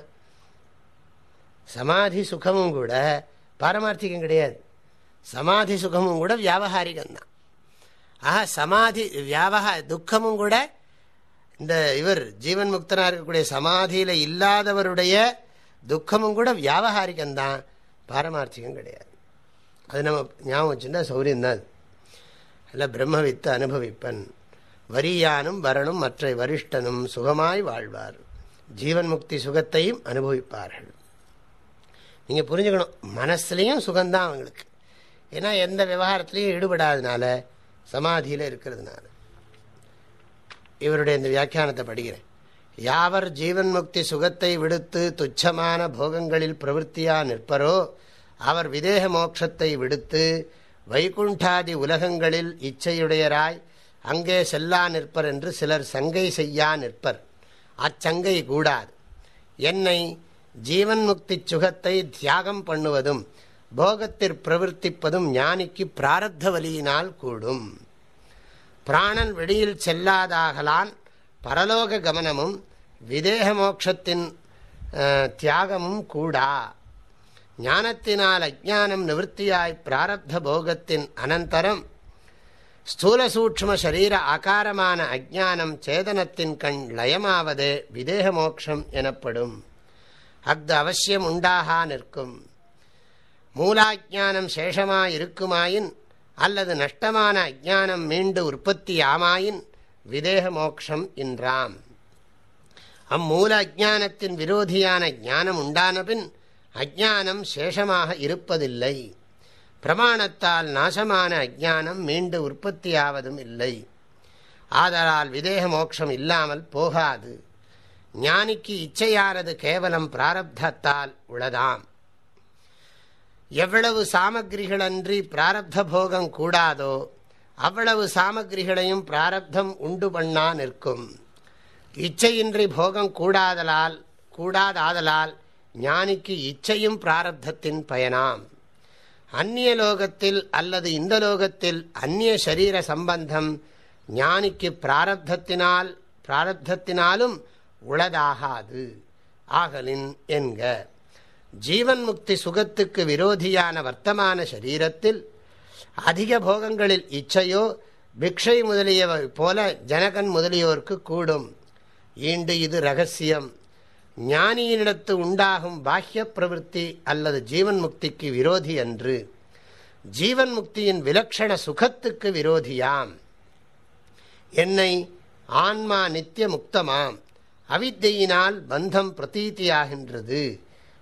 சமாதி சுகமும் கூட பாரமார்த்திகம் கிடையாது சமாதி சுகமும் கூட வியாபகாரிகம்தான் ஆஹா சமாதி வியாபகா துக்கமும் கூட இந்த இவர் ஜீவன் முக்தனாக இருக்கக்கூடிய சமாதியில் இல்லாதவருடைய துக்கமும் கூட வியாபகாரிகம்தான் பாரமார்த்திகம் கிடையாது அது நம்ம ஞாபகம் வச்சுருந்தா சௌரியம் தான் அல்ல பிரம்மவித்து அனுபவிப்பன். வரியானும் வரணும் மற்ற வரிஷ்டனும் சுகமாய் வாழ்வார். ஜீவன் முக்தி சுகத்தையும் அனுபவிப்பார்கள். நீங்கள் புரிஞ்சுக்கணும் மனசுலேயும் சுகம்தான் அவங்களுக்கு. ஏன்னா எந்த விவகாரத்திலையும் ஈடுபடாதனால சமாதியில் இருக்கிறதுனால. இவருடைய இந்த வியாக்கியானத்தை படிக்கிறேன். யாவர் ஜீவன் முக்தி சுகத்தை விடுத்து துச்சமான போகங்களில் பிரவருத்தியாக நிற்பரோ அவர் விதேக மோட்சத்தை விடுத்து வைகுண்டாதி உலகங்களில் இச்சையுடையராய் அங்கே செல்லா நிற்பர் என்று சிலர் சங்கை செய்யா நிற்பர். அச்சங்கை கூடாது. என்னை ஜீவன் முக்தி சுகத்தை தியாகம் பண்ணுவதும் போகத்திற் பிரவர்த்திப்பதும் ஞானிக்கு பிராரத்த வலியினால் கூடும். பிராணன் வெளியில் செல்லாதாகலான் பரலோக கமனமும் விதேக மோட்சத்தின் தியாகமும் கூடா. ஞானத்தினால் அஜானம் நிவர்த்தியாய் பிராரப்த போகத்தின் அனந்தரம். ஸ்தூல சூட்சும சரீர ஆகாரமான அஜானம் சேதனத்தின் கண் லயமாவதே விதேக மோட்சம் எனப்படும். அஃது அவசியம் உண்டாகா நிற்கும். மூலாஜானம் சேஷமாயிருக்குமாயின் அல்லது நஷ்டமான அஜானம் மீண்டு உற்பத்தியாமாயின் விதேக மோக்ஷம் என்றாம் அம்மூல அஜானத்தின் விரோதியான ஞானம் உண்டானபின் அஜானம் சேஷமாக இருப்பதில்லை. பிரமாணத்தால் நாசமான அஜானம் மீண்டு உற்பத்தியாவதும் இல்லை. ஆதலால் விதேக மோட்சம் இல்லாமல் போகாது. ஞானிக்கு இச்சையானது கேவலம் பிராரப்தத்தால் உளதாம். எவ்வளவு சாமகிரிகளன்றி பிராரப்த போகம் கூடாதோ அவ்வளவு சாமகிரிகளையும் பிராரப்தம் உண்டு பண்ணா நிற்கும். இச்சையின்றி போகம் கூடாதலால் கூடாதாதலால் ஞானிக்கு இச்சையும் பிராரப்தத்தின் பயனாம். அந்நிய லோகத்தில் அல்லது இந்த லோகத்தில் அந்நிய சரீர சம்பந்தம் ஞானிக்கு பிராரப்தத்தினால் பிராரப்தத்தினாலும் உளதாகாது. ஆகலின் என்க ஜீவன் முக்தி சுகத்துக்கு விரோதியான வர்த்தமான சரீரத்தில் அதிக போகங்களில் இச்சையோ பிக்ஷை முதலியவை போல ஜனகன் முதலியோருக்கு கூடும். ஈண்டு இது ரகசியம். ஞானியினிடத்து உண்டாகும் பாஹ்ய பிரவருத்தி அல்லது ஜீவன் முக்திக்கு விரோதி அன்று ஜீவன் முக்தியின் விலக்ஷண சுகத்துக்கு விரோதியாம். என்னை ஆன்மா நித்திய முக்தமாம் அவித்தையினால் பந்தம் பிரதீதியாகின்றது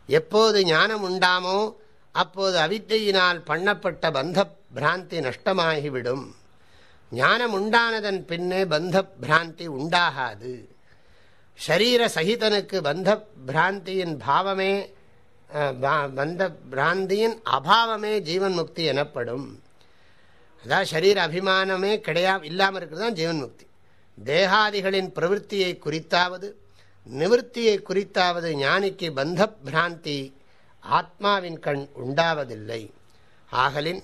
எப்போது ஞானம் உண்டாமோ அப்போது அவித்தையினால் பண்ணப்பட்ட பந்த பிராந்தி நஷ்டமாகிவிடும். ஞானம் உண்டானதன் பின்னே பந்த பிராந்தி உண்டாகாது. ஷரீர சகிதனுக்கு பந்த பிராந்தியின் பாவமே பந்த பிராந்தியின் அபாவமே ஜீவன் முக்தி எனப்படும். அதாவது ஷரீர அபிமானமே கிடையா இல்லாமல் இருக்கிறது தான் ஜீவன் முக்தி தேகாதிகளின் பிரவருத்தியை குறித்தாவது நிவர்த்தியை குறித்தாவது ஞானிக்கு பந்த பிராந்தி ஆத்மாவின் கண் உண்டாவதில்லை. ஆகலின்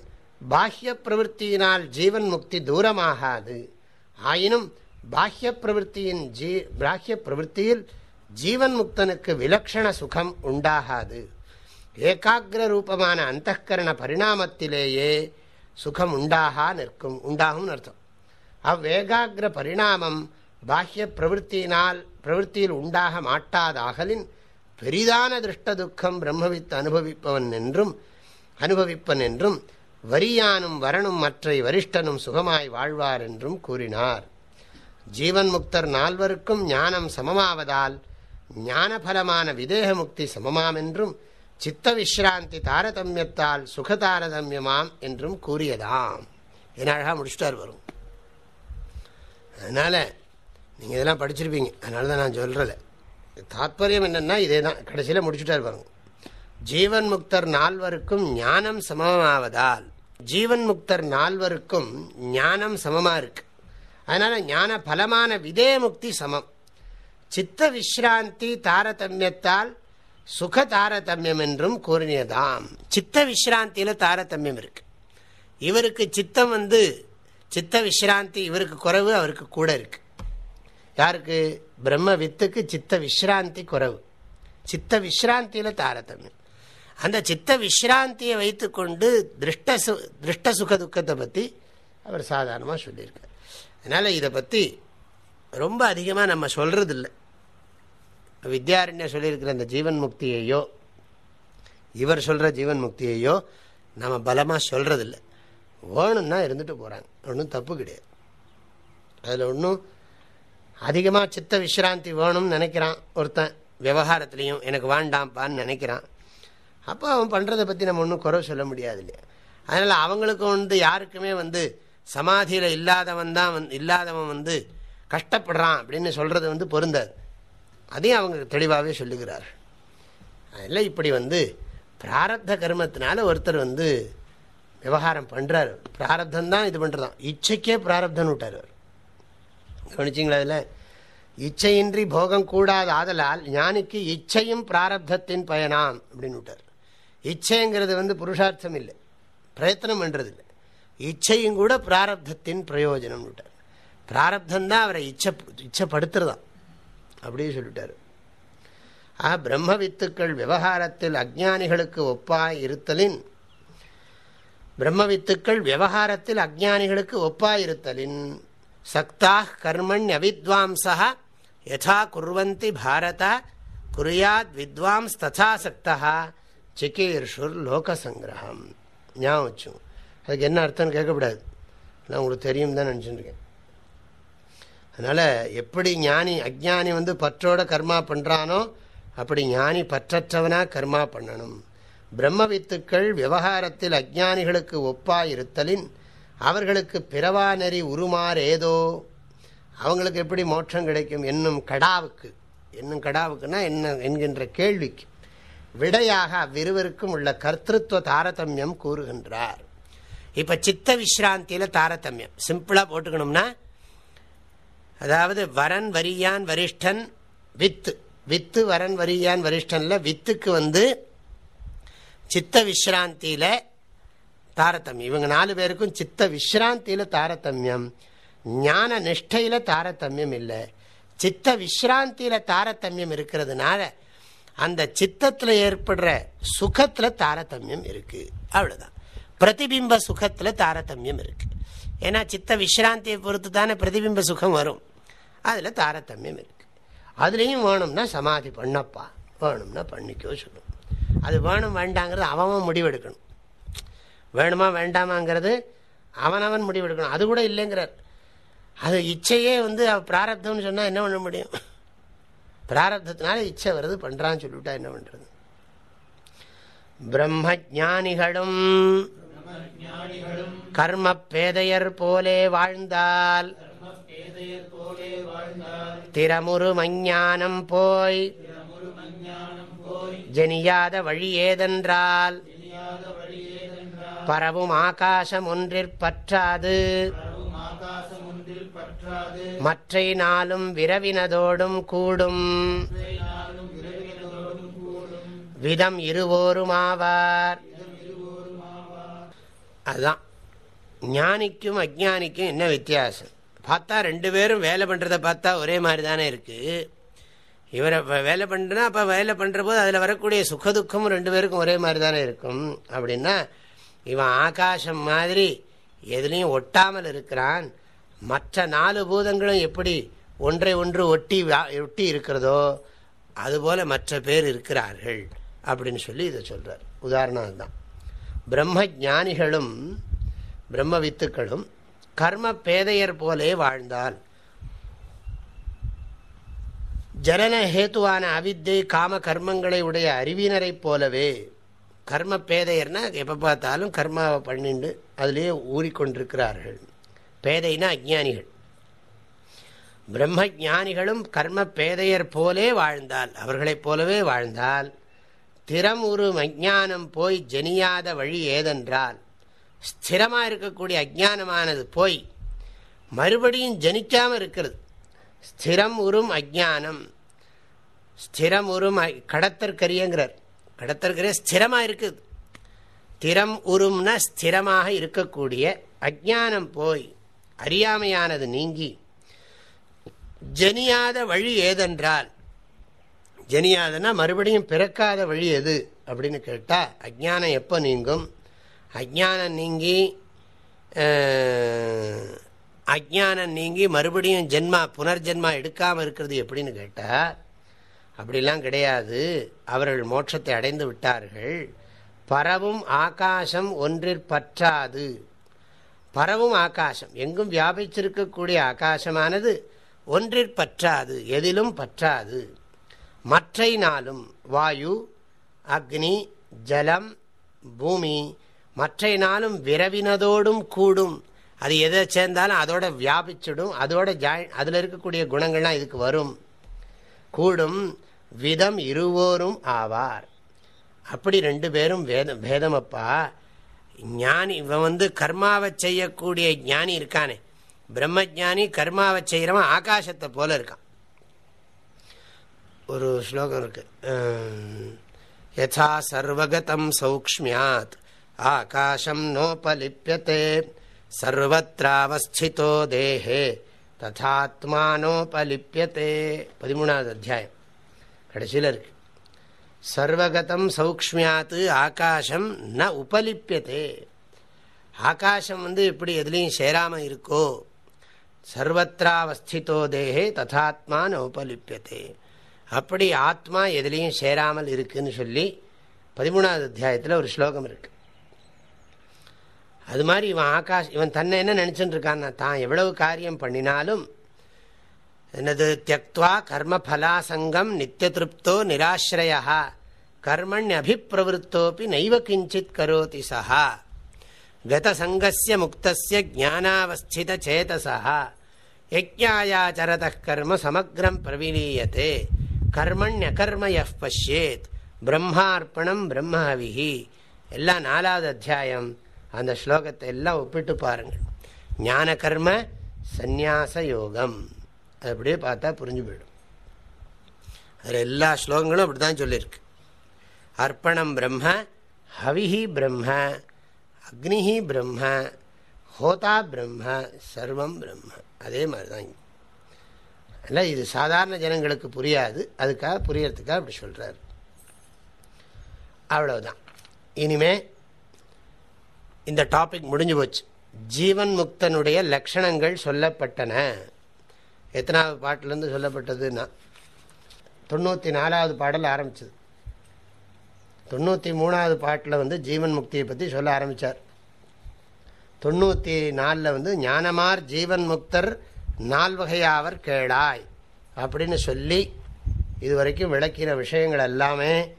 பாஹ்ய பிரவருத்தியினால் ஜீவன் முக்தி தூரமாகாது. ஆயினும் பாஹ்ய பிரவருத்தியின் ஜீ பாஹ்ய பிரவருத்தியில் ஜீவன் முக்தனுக்கு விலக்ஷண சுகம் உண்டாகாது. ஏகாகிர ரூபமான அந்தகரண பரிணாமத்திலேயே சுகம் உண்டாகா நிற்கும் உண்டாகும் அர்த்தம். அவ்வேகாகிர பரிணாமம் பாஹ்ய பிரவருத்தினால் பிரவருத்தியில் உண்டாக மாட்டாதாகலின் பெரிதான திருஷ்ட துக்கம் பிரம்மவித்து அனுபவிப்பவன் என்றும் அனுபவிப்பன் என்றும் வரியானும் வரணும் மற்றை வரிஷ்டனும் சுகமாய் வாழ்வார் என்றும் கூறினார். ஜீவன் முக்தர் நால்வருக்கும் ஞானம் சமமாவதால் ஞானபலமான விதேக முக்தி சமமாம் என்றும் சித்த விஸ்ராந்தி தாரதமியத்தால் சுக தாரதமியமாம் என்றும் கூறியதாம். என அழகாக முடிச்சுட்டார் வரும் அதனால் நீங்கள் இதெல்லாம் படிச்சிருப்பீங்க. அதனால தான் நான் சொல்கிறல தாத்பரியம் என்னென்னா இதே தான் கடைசியில் முடிச்சுட்டார் பாருங்க. ஜீவன் முக்தர் நால்வருக்கும் ஞானம் சமமாவதால் ஜீவன் முக்தர் நால்வருக்கும் ஞானம் சமமாக இருக்குது அதனால் ஞான பலமான விதேமுக்தி சமம். சித்த விஸ்ராந்தி தாரதமியத்தால் சுக தாரதமியம் என்றும் கூறினதாம். சித்த விஸ்ராந்தியில் தாரதமியம் இருக்கு. இவருக்கு சித்தம் வந்து சித்த விஸ்ராந்தி இவருக்கு குறைவு அவருக்கு கூட இருக்கு. யாருக்கு? பிரம்ம வித்துக்கு சித்த விஸ்ராந்தி குறைவு. சித்த விஸ்ராந்தியில் தாரதமியம். அந்த சித்த விஸ்ராந்தியை வைத்துக்கொண்டு திருஷ்ட சு திருஷ்ட சுக துக்கத்தை பற்றி அவர் சாதாரணமாக சொல்லியிருக்கார். அதனால் இதை பற்றி ரொம்ப அதிகமாக நம்ம சொல்கிறதில்ல வித்யாரண்ய சொல்லியிருக்கிற அந்த ஜீவன் முக்தியையோ இவர் சொல்கிற ஜீவன் முக்தியையோ நம்ம பலமாக சொல்கிறதில்ல வேணும்னா இருந்துட்டு போகிறாங்க ஒன்றும் தப்பு கிடையாது. அதில் ஒன்றும் அதிகமாக சித்த விஸ்ராந்தி வேணும்னு நினைக்கிறான் ஒருத்தன். விவகாரத்துலேயும் எனக்கு வேண்டாம்ப்பான்னு நினைக்கிறான். அப்போ அவன் பண்ணுறதை பற்றி நம்ம ஒன்றும் குறை சொல்ல முடியாது இல்லையா? அதனால் அவங்களுக்கும் வந்து யாருக்குமே வந்து சமாதியில் இல்லாதவன் தான் வந்து இல்லாதவன் வந்து கஷ்டப்படுறான் அப்படின்னு சொல்கிறது வந்து பொருந்தாது. அதையும் அவங்க தெளிவாகவே சொல்லுகிறார். அதில் இப்படி வந்து பிராரத்த கர்மத்தினால ஒருத்தர் வந்து விவகாரம் பண்ணுறாரு பிராரப்தம் தான் இது பண்ணுறதான் இச்சைக்கே பிராரப்தம் விட்டார் அவர். கவனிச்சிங்களா அதில் இச்சையின்றி போகம் கூடாத ஆதலால் ஞானிக்கு இச்சையும் பிராரப்தத்தின் பயனாம் அப்படின்னு விட்டார். இச்சைங்கிறது வந்து புருஷார்த்தம் இல்லை. பிரயத்தனம் பண்ணுறது இல்லை இச்சையும் கூட பிராரப்தத்தின் பிரயோஜனம் விட்டார். பிராரப்தம் தான் அவரை இச்சை இச்சைப்படுத்துறதான் அப்படியே சொல்லிட்டார். ஆ பிரம்ம வித்துக்கள் விவகாரத்தில் அஜானிகளுக்கு ஒப்பாய் இருத்தலின் பிரம்ம வித்துக்கள் விவகாரத்தில் அஜானிகளுக்கு ஒப்பாயிருத்தலின் சக்தா கர்மண் அவித்வாம்சா யதா குர்வந்தி பாரத குறியாத் வித்வாம்ஸ் ததா சக்தா சிக்கீர்ஷுர் லோகசங்கிரகம். ஞாபகம் வச்சுங்க அதுக்கு என்ன அர்த்தம்னு கேட்கக்கூடாது. நான் உங்களுக்கு தெரியும் தான் நினச்சிட்டுருக்கேன் அதனால் எப்படி ஞானி அஜானி வந்து பற்றோட கர்மா பண்ணுறானோ அப்படி ஞானி பற்றற்றவனாக கர்மா பண்ணணும். பிரம்ம வித்துக்கள் விவகாரத்தில் அஜ்ஞானிகளுக்கு ஒப்பாயிருத்தலின் அவர்களுக்கு பிறவா நெறி உருமாறு ஏதோ அவங்களுக்கு எப்படி மோட்சம் கிடைக்கும் என்னும் கடாவுக்கு என்னும் கடாவுக்குன்னா என்ன என்கின்ற கேள்விக்கு விடையாக அவ்விருவருக்கும் உள்ள கர்த்தத்துவ தாரதமியம் கூறுகின்றார். இப்போ சித்த விஸ்ராந்தியில் தாரதமியம். சிம்பிளாக போட்டுக்கணும்னா அதாவது வரன் வரியான் வரிஷ்டன் வித்து வித்து வரன் வரியான் வரிஷ்டனில் வித்துக்கு வந்து சித்த விஸ்ராந்தியில் தாரதமியம். இவங்க நாலு பேருக்கும் சித்த விஸ்ராந்தியில் தாரதமியம். ஞான நிஷ்டையில் தாரதமியம் இல்லை. சித்த விஸ்ராந்தியில் தாரதமியம் இருக்கிறதுனால அந்த சித்தத்தில் ஏற்படுற சுகத்தில் தாரதமியம் இருக்குது அவ்வளோதான் பிரதிபிம்ப சுகத்தில் தாரதமியம் இருக்கு. ஏன்னா சித்த விஸ்ராந்தியை பொறுத்து தானே பிரதிபிம்ப சுகம் வரும். அதில் தாரதமியம் இருக்கு. அதுலேயும் வேணும்னா சமாதி பண்ணப்பா. வேணும்னா பண்ணிக்கோ சொல்லணும் அது வேணும் வேண்டாங்கிறது அவன் முடிவெடுக்கணும். வேணுமா வேண்டாமாங்கிறது அவனவன் முடிவெடுக்கணும். அது கூட இல்லைங்கிறார். அது இச்சையே வந்து பிராரப்தம்னு சொன்னால் என்ன பண்ண முடியும்? பிராரப்தத்தினால இச்சை வருது பண்ணுறான்னு சொல்லிவிட்டா என்ன பண்ணுறது பிரம்ம ஜானிகளும் கர்ம பேதையர் போலே வாழ்ந்தால் திறமுரு மஞ்ஞானம் போய் ஜெனியாத வழி ஏதென்றால் பரவும் ஆகாசம் ஒன்றிற்பற்றாது மற்றை நாளும் விரவினதோடும் கூடும் விதம் இருவோருமாவார். அதுதான் ஞானிக்கும் அஜானிக்கும் என்ன வித்தியாசம்? பார்த்தா ரெண்டு பேரும் வேலை பண்ணுறத பார்த்தா ஒரே மாதிரி தானே இருக்குது இவரை வேலை பண்ணுறா அப்போ வேலை பண்ணுற போது அதில் வரக்கூடிய சுகதுக்கமும் ரெண்டு பேருக்கும் ஒரே மாதிரி தானே இருக்கும். அப்படின்னா இவன் ஆகாசம் மாதிரி எதுலேயும் ஒட்டாமல் இருக்கிறான். மற்ற நாலு பூதங்களும் எப்படி ஒன்றை ஒன்று ஒட்டி ஒட்டி இருக்கிறதோ அதுபோல் மற்ற பேர் இருக்கிறார்கள் அப்படின்னு சொல்லி இதை சொல்கிறார் உதாரணம் அதுதான். பிரம்ம ஜானிகளும் பிரம்ம வித்துக்களும் கர்ம பேதையர் போலே வாழ்ந்தால் ஜனன ஹேத்துவான அவித்தை காம கர்மங்களை உடைய அறிவினரைப் போலவே கர்ம பேதையர்னா எப்போ பார்த்தாலும் கர்மாவை பண்ணிண்டு அதுலேயே ஊறிக்கொண்டிருக்கிறார்கள். பேதைனா அஜானிகள். பிரம்ம ஜானிகளும் கர்ம பேதையர் போலே வாழ்ந்தால் அவர்களைப் போலவே வாழ்ந்தால் ஸ்திரம் ஒரு அஜானம் போய் ஜெனியாத வழி ஏதென்றால் ஸ்திரமாக இருக்கக்கூடிய அஜானமானது போய் மறுபடியும் ஜனிக்காமல் இருக்கிறது. ஸ்திரம் உறும் அஜானம் ஸ்திரம் உறும் கடத்தற்கரியங்கிறார். கடத்தற்கரிய ஸ்திரமாக இருக்குது. திறம் உரும்னா ஸ்திரமாக இருக்கக்கூடிய அஜானம் போய் அறியாமையானது நீங்கி ஜனியாத வழி ஏதென்றால் ஜனியாதனா மறுபடியும் பிறக்காத வழி எது? அப்படின்னு கேட்டால் அஜானம் எப்போ நீங்கும்? அஜானம் நீங்கி அஜானம் நீங்கி மறுபடியும் ஜென்மா புனர்ஜென்மா எடுக்காமல் இருக்கிறது எப்படின்னு கேட்டால் அப்படிலாம் கிடையாது. அவர்கள் மோட்சத்தை அடைந்து விட்டார்கள். பரவும் ஆகாசம் ஒன்றிற் பற்றாது. பரவும் ஆகாசம். எங்கும் வியாபிச்சிருக்கக்கூடிய ஆகாசமானது ஒன்றிற் பற்றாது. எதிலும் பற்றாது. மற்றை நாளும் வாயு அக்னி ஜலம் பூமி மற்றை நாளும் விரவினதோடும் கூடும். அது எதை சேர்ந்தாலும் அதோட வியாபிச்சிடும். அதோட ஜாயின் அதில் இருக்கக்கூடிய குணங்கள்லாம் இதுக்கு வரும். கூடும் விதம் இருவோரும் ஆவார். அப்படி ரெண்டு பேரும் வேதம் பேதமப்பா ஞானி இவன் வந்து கர்மாவை செய்யக்கூடிய ஞானி இருக்கானே. பிரம்ம ஜானி கர்மாவை செய்கிறவன் ஆகாசத்தை போல இருக்கான். ஒரு ஸ்லோகம் இருக்கு யதா சர்வகதம் சௌக்மியாத் ஆகாஷம் நோபலிப்பியதே சர்வத்திராவஸ்திதோ தேஹே ததாத்மானோபலிப்பியதே பதிமூணாவது அத்தியாயம் கடைசியில் இருக்கு சர்வகதம் சௌக்மியாத்து ஆகாஷம் ந உபலிப்பியதே ஆகாஷம் வந்து எப்படி எதுலேயும் சேராமல் இருக்கோ சர்வத்திராவஸ்திதோ தேகே ததாத்மா ந அப்படி ஆத்மா எதுலேயும் சேராமல் இருக்குன்னு சொல்லி பதிமூணாவது அத்தியாயத்தில் ஒரு ஸ்லோகம் இருக்கு. அது மாதிரி இவன் ஆகாஷ் இவன் தன்னை என்ன நினச்சிட்டு இருக்கான்னா தான் எவ்வளவு காரியம் பண்ணினாலும் என்னது தியக்துவா கர்ம பலாசங்கம் நித்திய திருப்தோ நிராசிரயா கர்மண் அபிப்பிரவருத்தோப்பி நைவ கிஞ்சித் கரோதி சஹா கதசங்கசிய முக்தஸ்ய ஜானாவஸ்தித சேதசா யஜ்ஞாயாச்சரத கர்ம சமக்ரம் பிரவிலீயத்தே கர்மண்யகர்மய பஷ்யேத். பிரம்மார்ப்பணம் பிரம்மாவிகி எல்லாம் நாலாவது அத்தியாயம். அந்த ஸ்லோகத்தை எல்லாம் ஒப்பிட்டு பாருங்கள். ஞான கர்ம சந்நியாச யோகம். அப்படியே பார்த்தா புரிஞ்சு போயிடும். அதில் எல்லா ஸ்லோகங்களும் அப்படி தான் சொல்லியிருக்கு. அர்ப்பணம் பிரம்ம ஹவிஹி பிரம்ம அக்னிஹி பிரம்ம ஹோதா பிரம்ம சர்வம் பிரம்ம. அதே மாதிரி தான் இல்லை இது சாதாரண ஜனங்களுக்கு புரியாது. அதுக்காக புரியறதுக்காக அப்படி சொல்கிறார் அவ்வளவுதான். இனிமே இந்த டாபிக் முடிஞ்சு போச்சு. ஜீவன் முக்தனுடைய லட்சணங்கள் சொல்லப்பட்டன. எத்தனாவது பாட்டிலேருந்து சொல்லப்பட்டதுன்னா தொண்ணூற்றி நாலாவது பாடல் ஆரம்பிச்சது. தொண்ணூற்றி மூணாவது பாட்டில் வந்து ஜீவன் முக்தியை பற்றி சொல்ல ஆரம்பித்தார் தொண்ணூற்றி நாலில் வந்து ஞானமார் ஜீவன் முக்தர் நால்வகையாவர் கேளாய் அப்படின்னு சொல்லி இதுவரைக்கும் விளக்கிற விஷயங்கள் எல்லாமே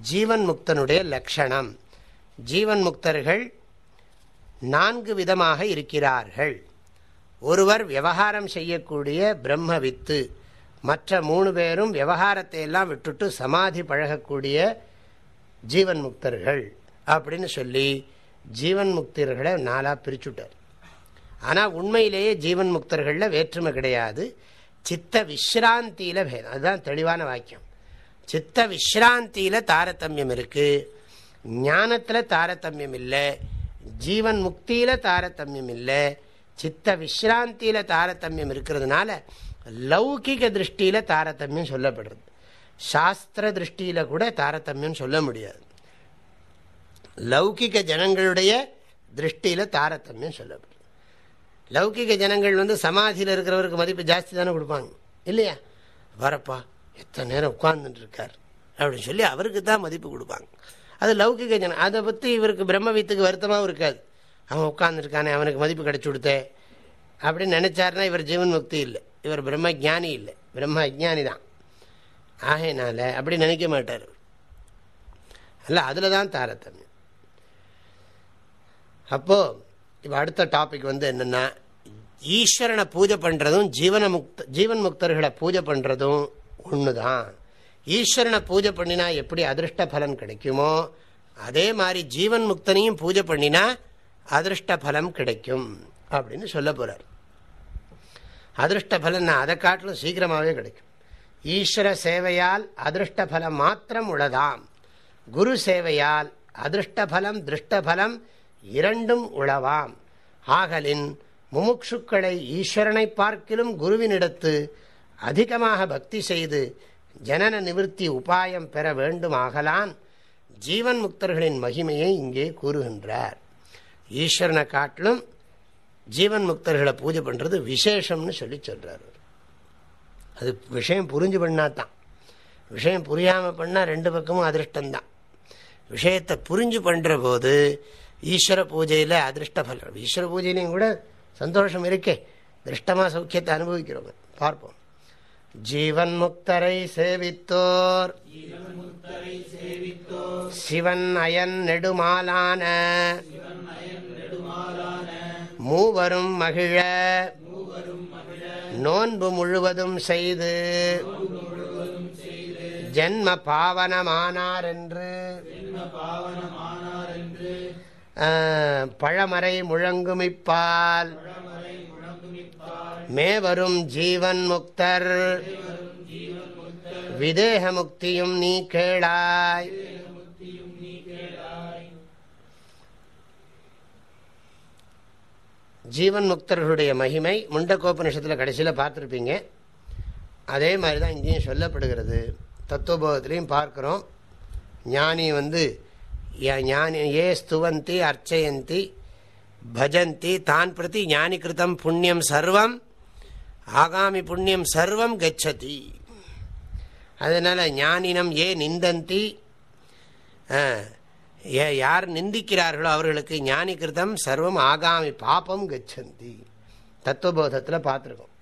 ஜீவன் முக்தனுடைய லட்சணம். ஜீவன் முக்தர்கள் நான்கு விதமாக இருக்கிறார்கள். ஒருவர் விவகாரம் செய்யக்கூடிய பிரம்ம வித்து மற்ற மூணு பேரும் விவகாரத்தை எல்லாம் விட்டுட்டு சமாதி பழகக்கூடிய ஜீவன் முக்தர்கள் அப்படின்னு சொல்லி ஜீவன் முக்தர்களை நாளாக பிரிச்சுட்டார். ஆனால் உண்மையிலேயே ஜீவன் முக்தர்களில் வேற்றுமை கிடையாது. சித்த விஸ்ராந்தியில் பேதம். அதுதான் தெளிவான வாக்கியம். சித்த விஸ்ராந்தியில் தாரதமியம் இருக்குது ஞானத்தில் தாரதமியம் இல்லை. ஜீவன் முக்தியில் தாரதமியம் இல்லை. சித்த விஸ்ராந்தியில் தாரதமியம் இருக்கிறதுனால லௌகிக திருஷ்டியில் தாரதமியம் சொல்லப்படுறது. சாஸ்திர திருஷ்டியில் கூட தாரதமியம் சொல்ல முடியாது. லௌகிக ஜனங்களுடைய திருஷ்டியில் தாரதமியம் சொல்லப்படும் லௌகிக ஜனங்கள் வந்து சமாதியில் இருக்கிறவருக்கு மதிப்பு ஜாஸ்தி தானே கொடுப்பாங்க. இல்லையா? வரப்பா எத்தனை நேரம் உட்கார்ந்துட்டு இருக்கார்? அப்படின்னு சொல்லி அவருக்கு தான் மதிப்பு கொடுப்பாங்க. அது லௌகிக ஜனம். அதை பற்றி இவருக்கு பிரம்ம வீத்துக்கு வருத்தமாகவும் இருக்காது. அவன் உட்காந்துருக்கானே அவனுக்கு மதிப்பு கிடச்சி கொடுத்தே. அப்படின்னு நினச்சாருன்னா இவர் ஜீவன் முக்தி இல்லை. இவர் பிரம்ம ஜானி இல்லை. பிரம்ம அஜானி தான். ஆகையினால அப்படி நினைக்க மாட்டார் அல்ல அதில் தான் தாரதமியம். அப்போது இப்போ அடுத்த டாபிக் வந்து என்னென்னா ஈஸ்வரனை பூஜை பண்ணுறதும் ஜீவன முக்த ஜீவன் முக்தர்களை பூஜை பண்ணுறதும் ஒன்று தான் ஈஸ்வரனை பூஜை பண்ணினா எப்படி அதிருஷ்ட பலன் கிடைக்குமோ அதே மாதிரி ஜீவன் முக்தனையும் பூஜை பண்ணினா அதிருஷ்ட பலம் கிடைக்கும் அப்படின்னு சொல்ல போகிறார் அதிருஷ்ட பலன் அதை காட்டிலும் சீக்கிரமாகவே கிடைக்கும். ஈஸ்வர சேவையால் அதிருஷ்ட பலம் மாத்திரம் உள்ளதாம். குரு சேவையால் அதிருஷ்ட பலம் திருஷ்டபலம் இரண்டும் உளவாம். ஆகலின் முமுட்சுக்களை ஈஸ்வரனை பார்க்கிலும் குருவினிடத்து அதிகமாக பக்தி செய்து ஜனன நிவர்த்தி உபாயம் பெற வேண்டுமாகலான் ஜீவன் முக்தர்களின் மகிமையை இங்கே கூறுகின்றார். ஈஸ்வரனை காட்டிலும் ஜீவன் முக்தர்களை பூஜை பண்ணுறது விசேஷம்னு சொல்லி சொல்கிறார் அது விஷயம் புரிஞ்சு பண்ணாதான். விஷயம் புரியாமல் பண்ணால் ரெண்டு பக்கமும் அதிர்ஷ்டம்தான். விஷயத்தை புரிஞ்சு பண்ணுற போது ஈஸ்வர பூஜையில் அதிருஷ்ட பலன் ஈஸ்வர பூஜையிலையும் கூட சந்தோஷம் இருக்கே திருஷ்டமாக சௌக்கியத்தை அனுபவிக்கிறோம் பார்ப்போம் ஜீவன் முக்தரை சேவித்தோர் சிவன் அயன் நெடுமாலான மூவரும் மகிழ நோன்பு முழுவதும் செய்து. ஜென்ம பாவனமானார் என்று பழமறை முழங்குமிப்பால். மேவரும் ஜீவன் முக்தர். விதேக முக்தியும் நீ கேளாய். ஜீவன் முக்தர்களுடைய மகிமை முண்டகோபனிஷத்தில் கடைசியில் பார்த்துருப்பீங்க. அதே மாதிரி தான் இங்கேயும் சொல்லப்படுகிறது. தத்துவபோகத்திலையும் பார்க்குறோம். ஞானி வந்து ஏ ஸ்துவந்தி அர்ச்சயந்தி பஜந்தி தான் பிரதி ஞானி கிருத்தம் புண்ணியம் சர்வம் ஆகாமி புண்ணியம் சர்வம் கச்சதி. அதனால் ஞானினம் ஏ நிந்தந்தி யார் நிந்திக்கிறார்களோ அவர்களுக்கு ஞானி கிருதம் சர்வம் ஆகாமி பாப்பம் கச்சந்தி. தத்துவபோதத்தில் பார்த்துருக்கோம்.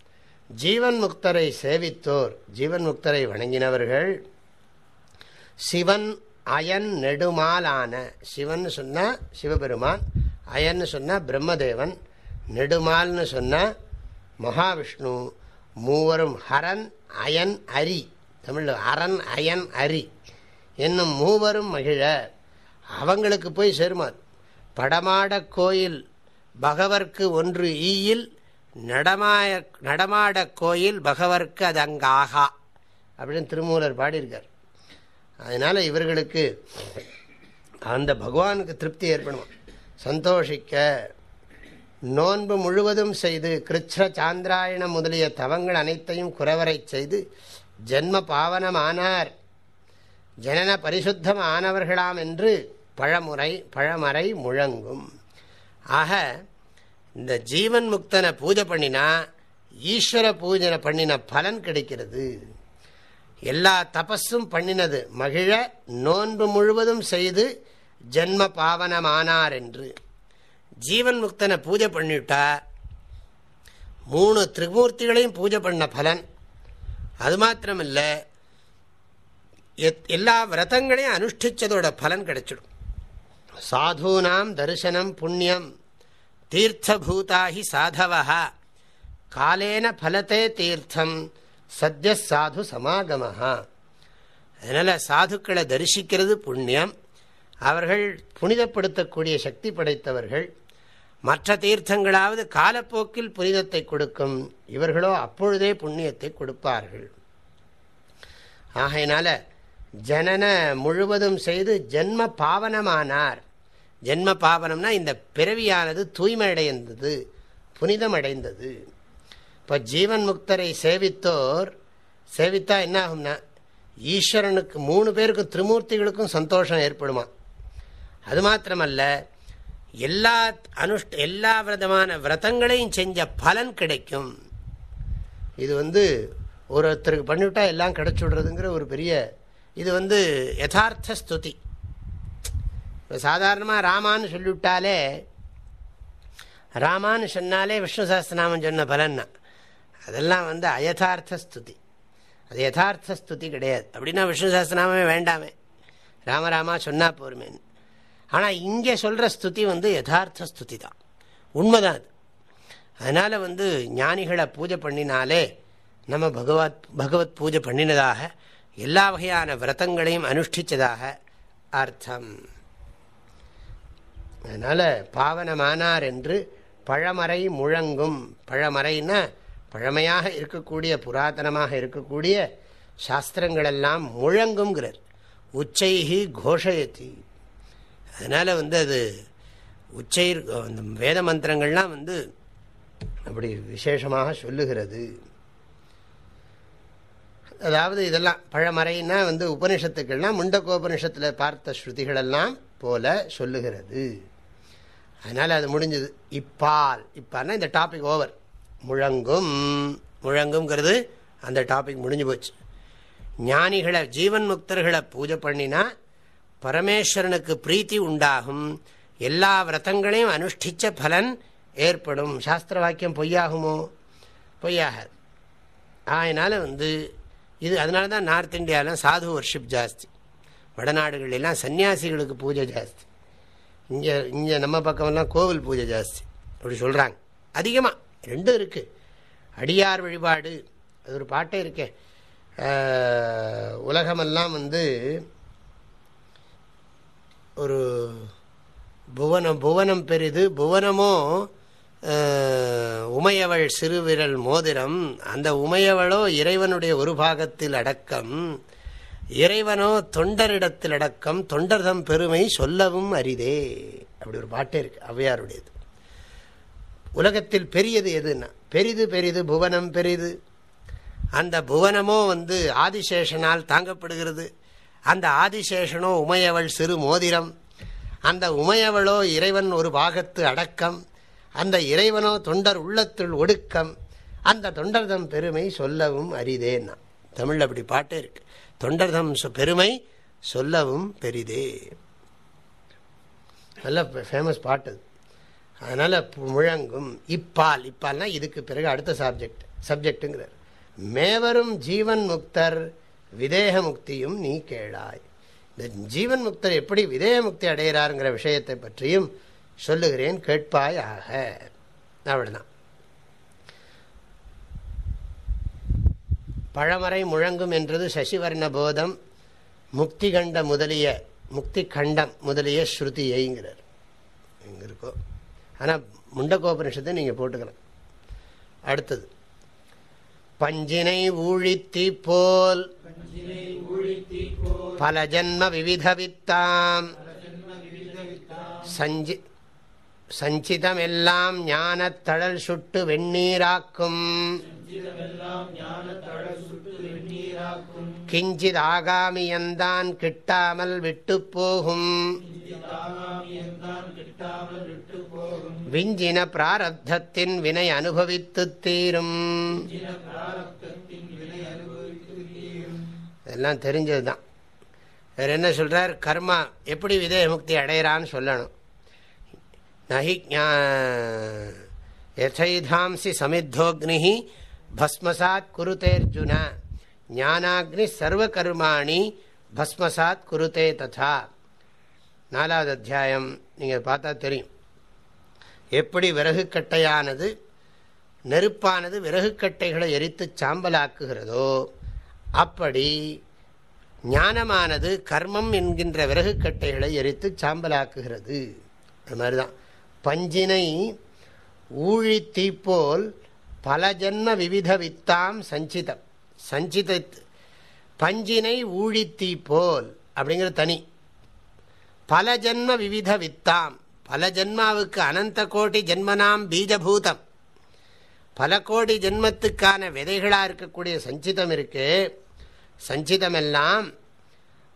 ஜீவன் முக்தரை சேவித்தோர் ஜீவன் முக்தரை வணங்கினவர்கள் சிவன் அயன் நெடுமாலான சிவன் சொன்னால் சிவபெருமான் அயன்னு சொன்னால் பிரம்மதேவன் நெடுமால்னு சொன்னால் மகாவிஷ்ணு மூவரும் ஹரன் அயன் அரி. தமிழ் அரண் அயன் அரி. என்னும் மூவரும் மகிழ. அவங்களுக்கு போய் சேருமாது படமாட கோயில் பகவர்க்கு ஒன்று ஈயில் நடமாய நடமாட கோயில் பகவர்க்கு அது அங்காகா. அப்படின்னு திருமூலர் பாடியிருக்கார். அதனால் இவர்களுக்கு அந்த பகவானுக்கு திருப்தி ஏற்படுமா. சந்தோஷிக்க நோன்பு முழுவதும் செய்து கிருஷ்ண சாந்திராயணம் முதலிய தவங்கள் அனைத்தையும் குறவரை செய்து ஜென்ம பாவனமானார். ஜனன பரிசுத்தம் ஆனவர்களாம் என்று பழமுறை பழமறை முழங்கும். ஆக இந்த ஜீவன் முக்தனை பூஜை பண்ணினா ஈஸ்வர பூஜனை பண்ணின பலன் கிடைக்கிறது. எல்லா தபஸும் பண்ணினது. மகிழ நோன்பு முழுவதும் செய்து ஜென்ம பாவனமானார் என்று. ஜீவன் முக்தனை பூஜை பண்ணிவிட்டா. மூணு திரிமூர்த்திகளையும் பூஜை பண்ண பலன். அது மாத்திரமில்லை எல்லா விரதங்களையும் அனுஷ்டித்ததோட பலன் கிடைச்சிடும். சாதுனாம் தரிசனம் புண்ணியம் தீர்த்தபூதாகி சாதவா காலேன பலத்தே தீர்த்தம். சத்ய சாது சமாகமஹா. அதனால் சாதுக்களை தரிசிக்கிறது புண்ணியம். அவர்கள் புனிதப்படுத்தக்கூடிய சக்தி படைத்தவர்கள். மற்ற தீர்த்தங்களாவது காலப்போக்கில் புனிதத்தை கொடுக்கும் இவர்களோ அப்பொழுதே புண்ணியத்தை கொடுப்பார்கள். ஆகையினால ஜனன முழுவதும் செய்து ஜென்ம பாவனமானார். ஜென்ம பாவனம்னா இந்த பிறவியானது தூய்மை அடைந்தது புனிதம் அடைந்தது இப்போ ஜீவன் முக்தரை சேவித்தோர் சேவித்தா என்ன ஆகும்னா ஈஸ்வரனுக்கு மூணு பேருக்கும் திருமூர்த்திகளுக்கும் சந்தோஷம் ஏற்படுமா? அது மாத்திரமல்ல எல்லா அனுஷ்ட எல்லா விதமான விரதங்களையும் செஞ்ச பலன் கிடைக்கும். இது வந்து ஒருத்தருக்கு பண்ணிவிட்டா எல்லாம் கிடைச்சுடுறதுங்கிற ஒரு பெரிய இது வந்து யதார்த்த ஸ்துதி. இப்போ சாதாரணமாக ராமான்னு சொல்லிவிட்டாலே ராமான்னு சொன்னாலே விஷ்ணு சாஸ்திரநாமன் சொன்ன பலன்னா அதெல்லாம் வந்து அயதார்த்த ஸ்துதி. அது யதார்த்த ஸ்துதி கிடையாது. அப்படின்னா விஷ்ணு சாஸ்திரநாமே வேண்டாமே. ராமராமா சொன்னா போருமேன்னு. ஆனால் இங்கே சொல்கிற ஸ்துதி வந்து யதார்த்த ஸ்துதி தான். உண்மைதான் அது. அதனால் வந்து ஞானிகளை பூஜை பண்ணினாலே நம்ம பகவத் பகவத் பூஜை பண்ணினதாக எல்லா வகையான விரதங்களையும் அனுஷ்டித்ததாக அர்த்தம். அதனால் பாவனமானார் என்று பழமறை முழங்கும். பழமறைன்னா பழமையாக இருக்கக்கூடிய புராதனமாக இருக்கக்கூடிய சாஸ்திரங்களெல்லாம் முழங்குங்கிறார் உச்சைகி கோஷயத்தி அதனால் வந்து அது உச்சை அந்த வேத மந்திரங்கள்லாம் வந்து அப்படி விசேஷமாக சொல்லுகிறது. அதாவது இதெல்லாம் பழமறைன்னா வந்து உபனிஷத்துக்கள்லாம் முண்டக்கோபனிஷத்தில் பார்த்த ஸ்ருதிகளெல்லாம் போல சொல்லுகிறது. அதனால் அது முடிஞ்சது. இப்பால். இப்பால்னா இந்த டாபிக் ஓவர் முழங்கும். முழங்குங்கிறது அந்த டாபிக் முடிஞ்சு போச்சு. ஞானிகளை ஜீவன் முக்தர்களை பூஜை பண்ணினா பரமேஸ்வரனுக்கு பிரீத்தி உண்டாகும். எல்லா விரதங்களையும் அனுஷ்டிச்ச பலன் ஏற்படும். சாஸ்திர வாக்கியம் பொய்யாகுமோ? பொய்யாகாது. அதனால் வந்து இது அதனால தான் நார்த் இந்தியாவிலாம் சாது வர்ஷிப் ஜாஸ்தி. வடநாடுகளெல்லாம் சன்னியாசிகளுக்கு பூஜை ஜாஸ்தி. இங்கே இங்கே நம்ம பக்கமெல்லாம் கோவில் பூஜை ஜாஸ்தி. அப்படி சொல்கிறாங்க அதிகமாக ரெண்டும் இருக்குது அடியார் வழிபாடு அது ஒரு பாட்டே இருக்கே. உலகமெல்லாம் வந்து ஒரு புவனம் புவனம் பெரிது புவனமோ உமையவள் சிறுவிரல் மோதிரம் அந்த உமையவளோ இறைவனுடைய ஒரு பாகத்தில் அடக்கம் இறைவனோ தொண்டரிடத்தில் அடக்கம் தொண்டர்தம் பெருமை சொல்லவும் அரிதே. அப்படி ஒரு பாட்டே இருக்கு அவ்வையாருடையது. உலகத்தில் பெரியது எதுன்னா பெரிது பெரிது புவனம் பெரிது. அந்த புவனமோ வந்து ஆதிசேஷனால் தாங்கப்படுகிறது. அந்த ஆதிசேஷனோ உமையவள் சிறு மோதிரம். அந்த உமையவளோ இறைவன் ஒரு பாகத்து அடக்கம். அந்த இறைவனோ தொண்டர் உள்ளத்துள் ஒடுக்கம். அந்த தொண்டர்தம் பெருமை சொல்லவும் அரிதேன்னா. தமிழ் அப்படி பாட்டே இருக்கு. தொண்டர்தம் பெருமை சொல்லவும் பெரிதே. நல்ல ஃபேமஸ் பாட்டு அதனால் முழங்கும் இப்பால். இப்பால்னா இதுக்கு பிறகு அடுத்த சப்ஜெக்ட் சப்ஜெக்ட்டுங்கிறார் மேவரும் ஜீவன் முக்தர் விதேக முக்தியும் நீ கேளாய். இந்த ஜீவன் முக்தர் எப்படி விதேக முக்தி அடைகிறாருங்கிற விஷயத்தை பற்றியும் சொல்லுகிறேன். கேட்பாய் ஆக அவ்வளோதான் பழமறை முழங்கும் என்றது சசிவர்ண போதம் முக்தி கண்ட முதலிய முக்தி கண்டம் முதலிய ஸ்ருதியைங்கிறார். எங்கே இருக்கோ? ஆனால் முண்டகோபனிஷத்தை நீங்கள் போட்டுக்கலாம் அடுத்தது பஞ்சினை ஊழித்தி போல் பல ஜன்ம விவிதவித்தாம். சஞ்சி சஞ்சிதமெல்லாம் ஞானத்தழல் சுட்டு வெந்நீராக்கும். கிஞ்சித் ஆகாமியந்தான் கிட்டாமல் விட்டு போகும் விஞ்சின பிராரப்தத்தின் வினை அனுபவித்து தீரும். இதெல்லாம் தெரிஞ்சதுதான். வேற என்ன சொல்றார்? கர்மா எப்படி விதய முக்தி அடையிறான்னு சொல்லணும். நகி யசைதாம்சி சமித்தோக்னி பஸ்மசாத் குருதேர்ஜுன ஞானாக்னி சர்வகர்மாணி பஸ்மசாத் குருதே ததா. நாலாவது அத்தியாயம் நீங்கள் பார்த்தா தெரியும். எப்படி விறகு கட்டையானது நெருப்பானது விறகு கட்டைகளை எரித்து சாம்பலாக்குகிறதோ அப்படி ஞானமானது கர்மம் என்கின்ற விறகு கட்டைகளை எரித்து சாம்பலாக்குகிறது. அது மாதிரிதான். பஞ்சினை ஊழி தீப்போல் பல ஜென்ம விவித வித்தாம் சஞ்சிதம். சஞ்சித பஞ்சினை ஊழித்தீ போல் அப்படிங்கிற தனி. பல ஜென்ம விவித வித்தாம் பல ஜென்மாவுக்கு அனந்த கோடி ஜென்மனாம் பீஜபூதம். பல கோடி ஜென்மத்துக்கான விதைகளாக இருக்கக்கூடிய சஞ்சிதம் இருக்கு. சஞ்சிதம் எல்லாம்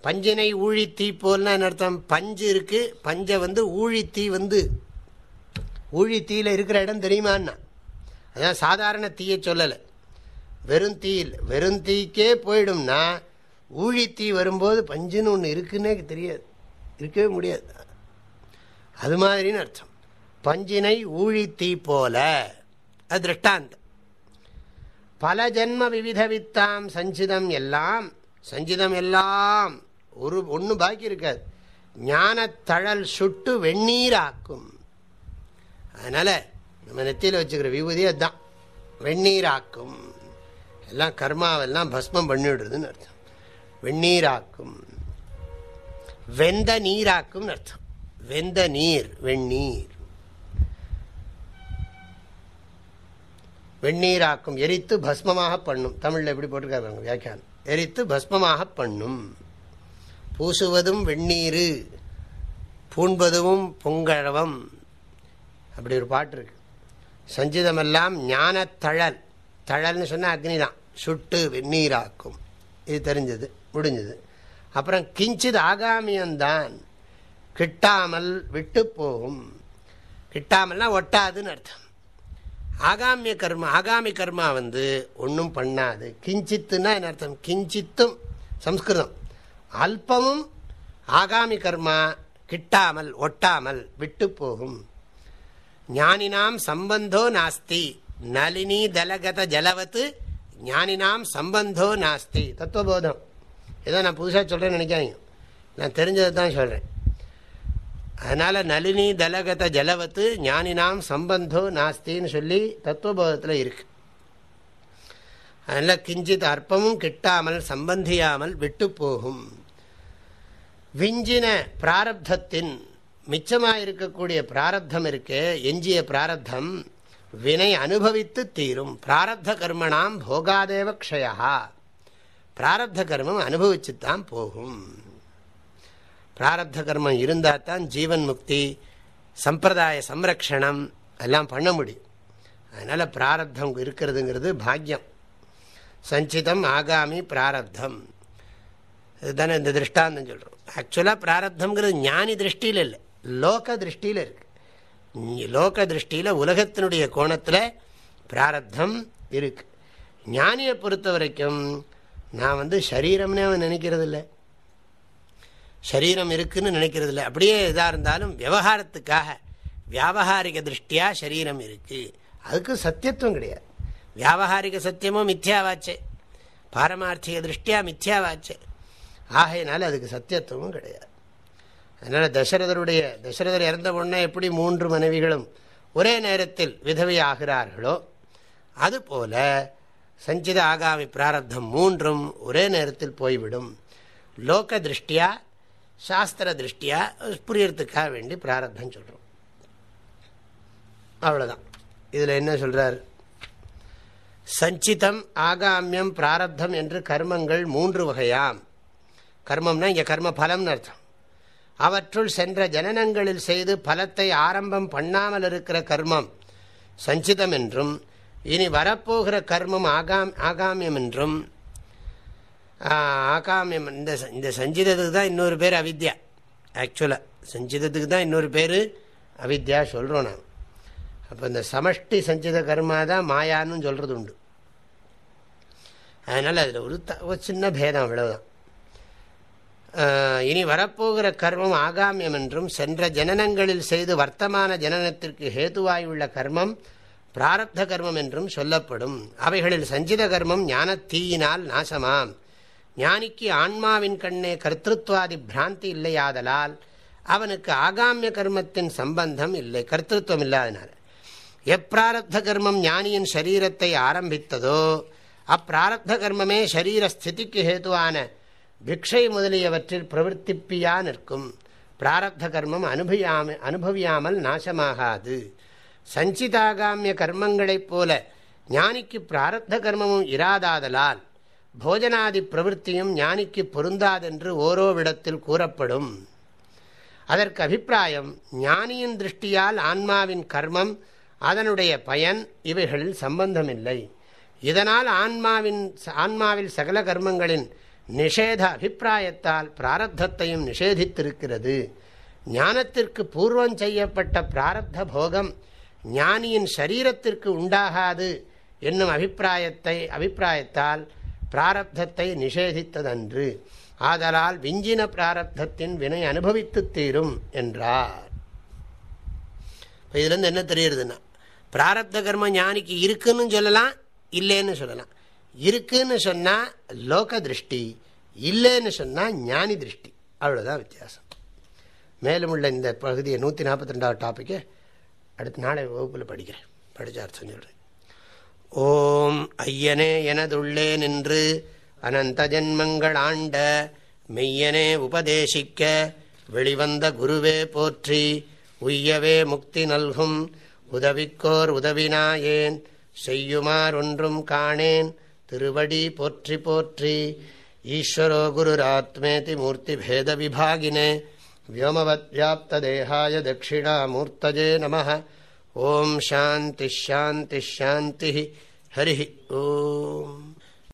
பஞ்சினை ஊழி தீ போல்னா அர்த்தம்? பஞ்சு இருக்குது பஞ்சை வந்து ஊழி தீ வந்து. ஊழி தீயில் இருக்கிற இடம் தெரியுமான்னா? அதான் சாதாரண தீயை சொல்லலை. வெறும் தீயில் வெறும் தீக்கே போயிடும்னா ஊழி தீ வரும்போது பஞ்சுன்னு ஒன்று இருக்குன்னே தெரியாது. இருக்கவே முடியாது. அது மாதிரின்னு அர்த்தம். பஞ்சினை ஊழி தீ போல அது திருஷ்டாந்தம் பல ஜென்ம விவித வித்தாம் சஞ்சிதம் எல்லாம் சஞ்சிதம் எல்லாம் ஒரு ஒன்று பாக்கி இருக்காது. ஞானத்தழல் சுட்டு வெந்நீராக்கும். அதனால் நம்ம நெத்தியில் வச்சுக்கிற விபூதி அதுதான். வெந்நீராக்கும். எல்லாம் கர்மாவெல்லாம் பஸ்மம் பண்ணிவிடுறதுன்னு அர்த்தம். வெந்நீராக்கும். வெந்த நீராக்கும்னு அர்த்தம். வெந்த நீர் வெந்நீர். வெந்நீராக்கும் எரித்து பஸ்மமாக பண்ணும். தமிழில் எப்படி போட்டிருக்காங்க வியாக்கியானம். எரித்து பஸ்மமாக பண்ணும். பூசுவதும் வெந்நீர். பூண்பதும் பொங்கழவம். அப்படி ஒரு பாட்டு இருக்கு. சஞ்சிதமெல்லாம் ஞானத்தழல். தழல்னு சொன்னால் அக்னி தான் சுட்டு வெந்நீராக்கும். இது தெரிஞ்சது முடிஞ்சது. அப்புறம் கிஞ்சித் ஆகாமியந்தான். கிட்டாமல் விட்டு போகும். கிட்டாமல்னா ஒட்டாதுன்னு அர்த்தம். ஆகாமிய கர்மா ஆகாமி கர்மா வந்து ஒன்றும் பண்ணாது. கிஞ்சித்துன்னா என்ன அர்த்தம்? கிஞ்சித்தும் சம்ஸ்கிருதம். அல்பமும் ஆகாமி கர்மா கிட்டாமல் ஒட்டாமல் விட்டு போகும். ஞானினாம் சம்பந்தோ நாஸ்தி. நளினி தலகத ஜலவத்து ஞானினாம் சம்பந்தோ நாஸ்தி. தத்துவபோதம். ஏதோ நான் புதுசாக சொல்கிறேன்னு நினைக்காங்க நான் தெரிஞ்சதை தான் சொல்கிறேன் அதனால் நளினி தலகத ஜலவத்து ஞானினாம் சம்பந்தோ நாஸ்தின்னு சொல்லி தத்துவபோதத்தில் இருக்கு. அதனால் கிஞ்சித் அற்பமும் கிட்டாமல் சம்பந்தியாமல் விட்டு போகும். விஞ்சின பிராரப்தத்தின் மிச்சமாக இருக்கக்கூடிய பிராரப்தம் இருக்கே எஞ்சிய பிராரப்தம் வினை அனுபவித்து தீரும். பிராரப்த கர்மனாம் போகாதேவ க்ஷயா பிராரப்த கர்மம் அனுபவிச்சுத்தான் போகும். பிராரப்த கர்மம் இருந்தால் தான் ஜீவன் முக்தி சம்பிரதாய சம்ரக்ஷணம் எல்லாம் பண்ண முடியும். அதனால் பிராரப்தம் இருக்கிறதுங்கிறது பாக்யம் சஞ்சிதம் ஆகாமி பிராரப்தம். இதுதானே இந்த திருஷ்டாந்தம் சொல்கிறோம் ஆக்சுவலாக பிராரப்தம்ங்கிறது ஞானி திருஷ்டியில் இல்லை. லோக திருஷ்டியில் இருக்கு லோக திருஷ்டியில் உலகத்தினுடைய கோணத்தில் பிராரப்தம் இருக்கு. ஞானியை பொறுத்த வரைக்கும் நான் வந்து சரீரம்னே அவன் நினைக்கிறது இல்லை சரீரம் இருக்குதுன்னு நினைக்கிறது இல்லை அப்படியே இதாக இருந்தாலும் விவகாரத்துக்காக வியாபகாரிக திருஷ்டியா சரீரம் இருக்குது அதுக்கு சத்தியத்துவம் கிடையாது. வியாபகாரிக சத்தியமும் மித்யாவாச்சே. பாரமார்த்திக திருஷ்டியா மித்யாவாச்சே. ஆகையினால அதுக்கு சத்தியத்துவமும் கிடையாது. அதனால் தசரதருடைய தசரதர் இறந்த உடனே எப்படி மூன்று மனைவிகளும் ஒரே நேரத்தில் விதவை ஆகிறார்களோ அதுபோல சஞ்சித ஆகாமி பிராரப்தம் மூன்றும் ஒரே நேரத்தில் போய்விடும். லோக திருஷ்டியா சாஸ்திர திருஷ்டியா புரியறதுக்காக வேண்டி பிராரப்தம் சொல்கிறோம் அவ்வளோதான் இதில் என்ன சொல்கிறார் சஞ்சிதம் ஆகாமியம் பிராரப்தம் என்று கர்மங்கள் மூன்று வகையாம். கர்மம்னா இங்கே கர்ம பலம்னு அர்த்தம். அவற்றுள் சென்ற ஜனனங்களில் செய்து பலத்தை ஆரம்பம் பண்ணாமல் இருக்கிற கர்மம் சஞ்சிதம் என்றும் இனி வரப்போகிற கர்மம் ஆகாம் ஆகாமியம் என்றும் ஆகாமியம் இந்த இந்த சஞ்சிதத்துக்கு தான் இன்னொரு பேர் அவித்யா. ஆக்சுவலாக சஞ்சிதத்துக்கு தான் இன்னொரு பேர் அவித்யா சொல்கிறோம் நான் அப்போ இந்த சமஷ்டி சஞ்சித கர்மா தான் மாயான்னு சொல்கிறது உண்டு. அதனால் அதில் ஒரு த ஒரு சின்ன பேதம் அவ்வளோதான் இனி வரப்போகிற கர்மம் ஆகாமியம் என்றும் சென்ற ஜனனங்களில் செய்து வர்த்தமான ஜனனத்திற்கு ஹேதுவாயுள்ள கர்மம் பிராரப்த கர்மம் என்றும் சொல்லப்படும். அவைகளில் சஞ்சித கர்மம் ஞான தீயினால் நாசமாம். ஞானிக்கு ஆன்மாவின் கண்ணே கர்த்தத்வாதி பிராந்தி இல்லையாதலால் அவனுக்கு ஆகாமிய கர்மத்தின் சம்பந்தம் இல்லை கர்த்தத்துவம் இல்லாதனால். எப்பிராரப்த கர்மம் ஞானியின் சரீரத்தை ஆரம்பித்ததோ அப்பிராரப்த கர்மமே சரீர ஸ்திதிக்கு ஹேதுவான பிக்ஷை முதலியவற்றில் பிரவர்த்திப்பியா நிற்கும். பிராரப்த கர்மம் அனுபவியாம அனுபவியாமல் நாசமாகாது. சஞ்சிதாகாமிய கர்மங்களைப் போல ஞானிக்கு பிராரப்த கர்மமும் இராதாதலால் போஜனாதி பிரவருத்தியும் ஞானிக்கு பொருந்தாதென்று ஓரோவிடத்தில் கூறப்படும். அதற்கு அபிப்பிராயம் ஞானியின் திருஷ்டியால் ஆன்மாவின் கர்மம் அதனுடைய பயன் இவைகளில் சம்பந்தமில்லை. இதனால் ஆன்மாவின் ஆன்மாவில் சகல கர்மங்களின் நிஷேத அபிப்பிராயத்தால் பிராரப்தத்தையும் நிஷேதித்திருக்கிறது. ஞானத்திற்கு பூர்வம் செய்யப்பட்ட பிராரப்த போகம் ஞானியின் சரீரத்திற்கு உண்டாகாது என்னும் அபிப்பிராயத்தை அபிப்பிராயத்தால் பிராரப்தத்தை நிஷேதித்ததன்று. ஆதலால் விஞ்சின பிராரப்தத்தின் வினை அனுபவித்து தீரும் என்றார். இதுலேருந்து என்ன தெரியுறதுன்னா பிராரப்த கர்ம ஞானிக்கு இருக்குன்னு சொல்லலாம் இல்லைன்னு சொல்லலாம். இருக்குன்னு சொன்னால் லோக திருஷ்டி இல்லைன்னு சொன்னால் ஞானி திருஷ்டி. அவ்வளோதான் வித்தியாசம். மேலும் உள்ள இந்த பகுதியை நூற்றி நாற்பத்தி ரெண்டாவது டாப்பிக்கு அடுத்த நாளை வகுப்பில் படிக்கிறேன். படித்தார் சொல்லிடுறேன் ஓம் ஐயனே எனதுள்ளே நின்று அனந்த ஜென்மங்கள் ஆண்ட மெய்யனே உபதேசிக்க வெளிவந்த குருவே போற்றி உய்யவே முக்தி நல்கும் உதவிக்கோர் உதவினாயேன் செய்யுமார் ஒன்றும் காணேன் திருவடி போற்றி போற்றி ஈஸ்வரோ குருராத்மேதி மூர்த்தி பேத விபாகினே व्योमवत् व्याप्तदेहाय दक्षिणामूर्तजे नमः ॐ शान्तिश्शान्तिश्शान्तिः हरिः ओम्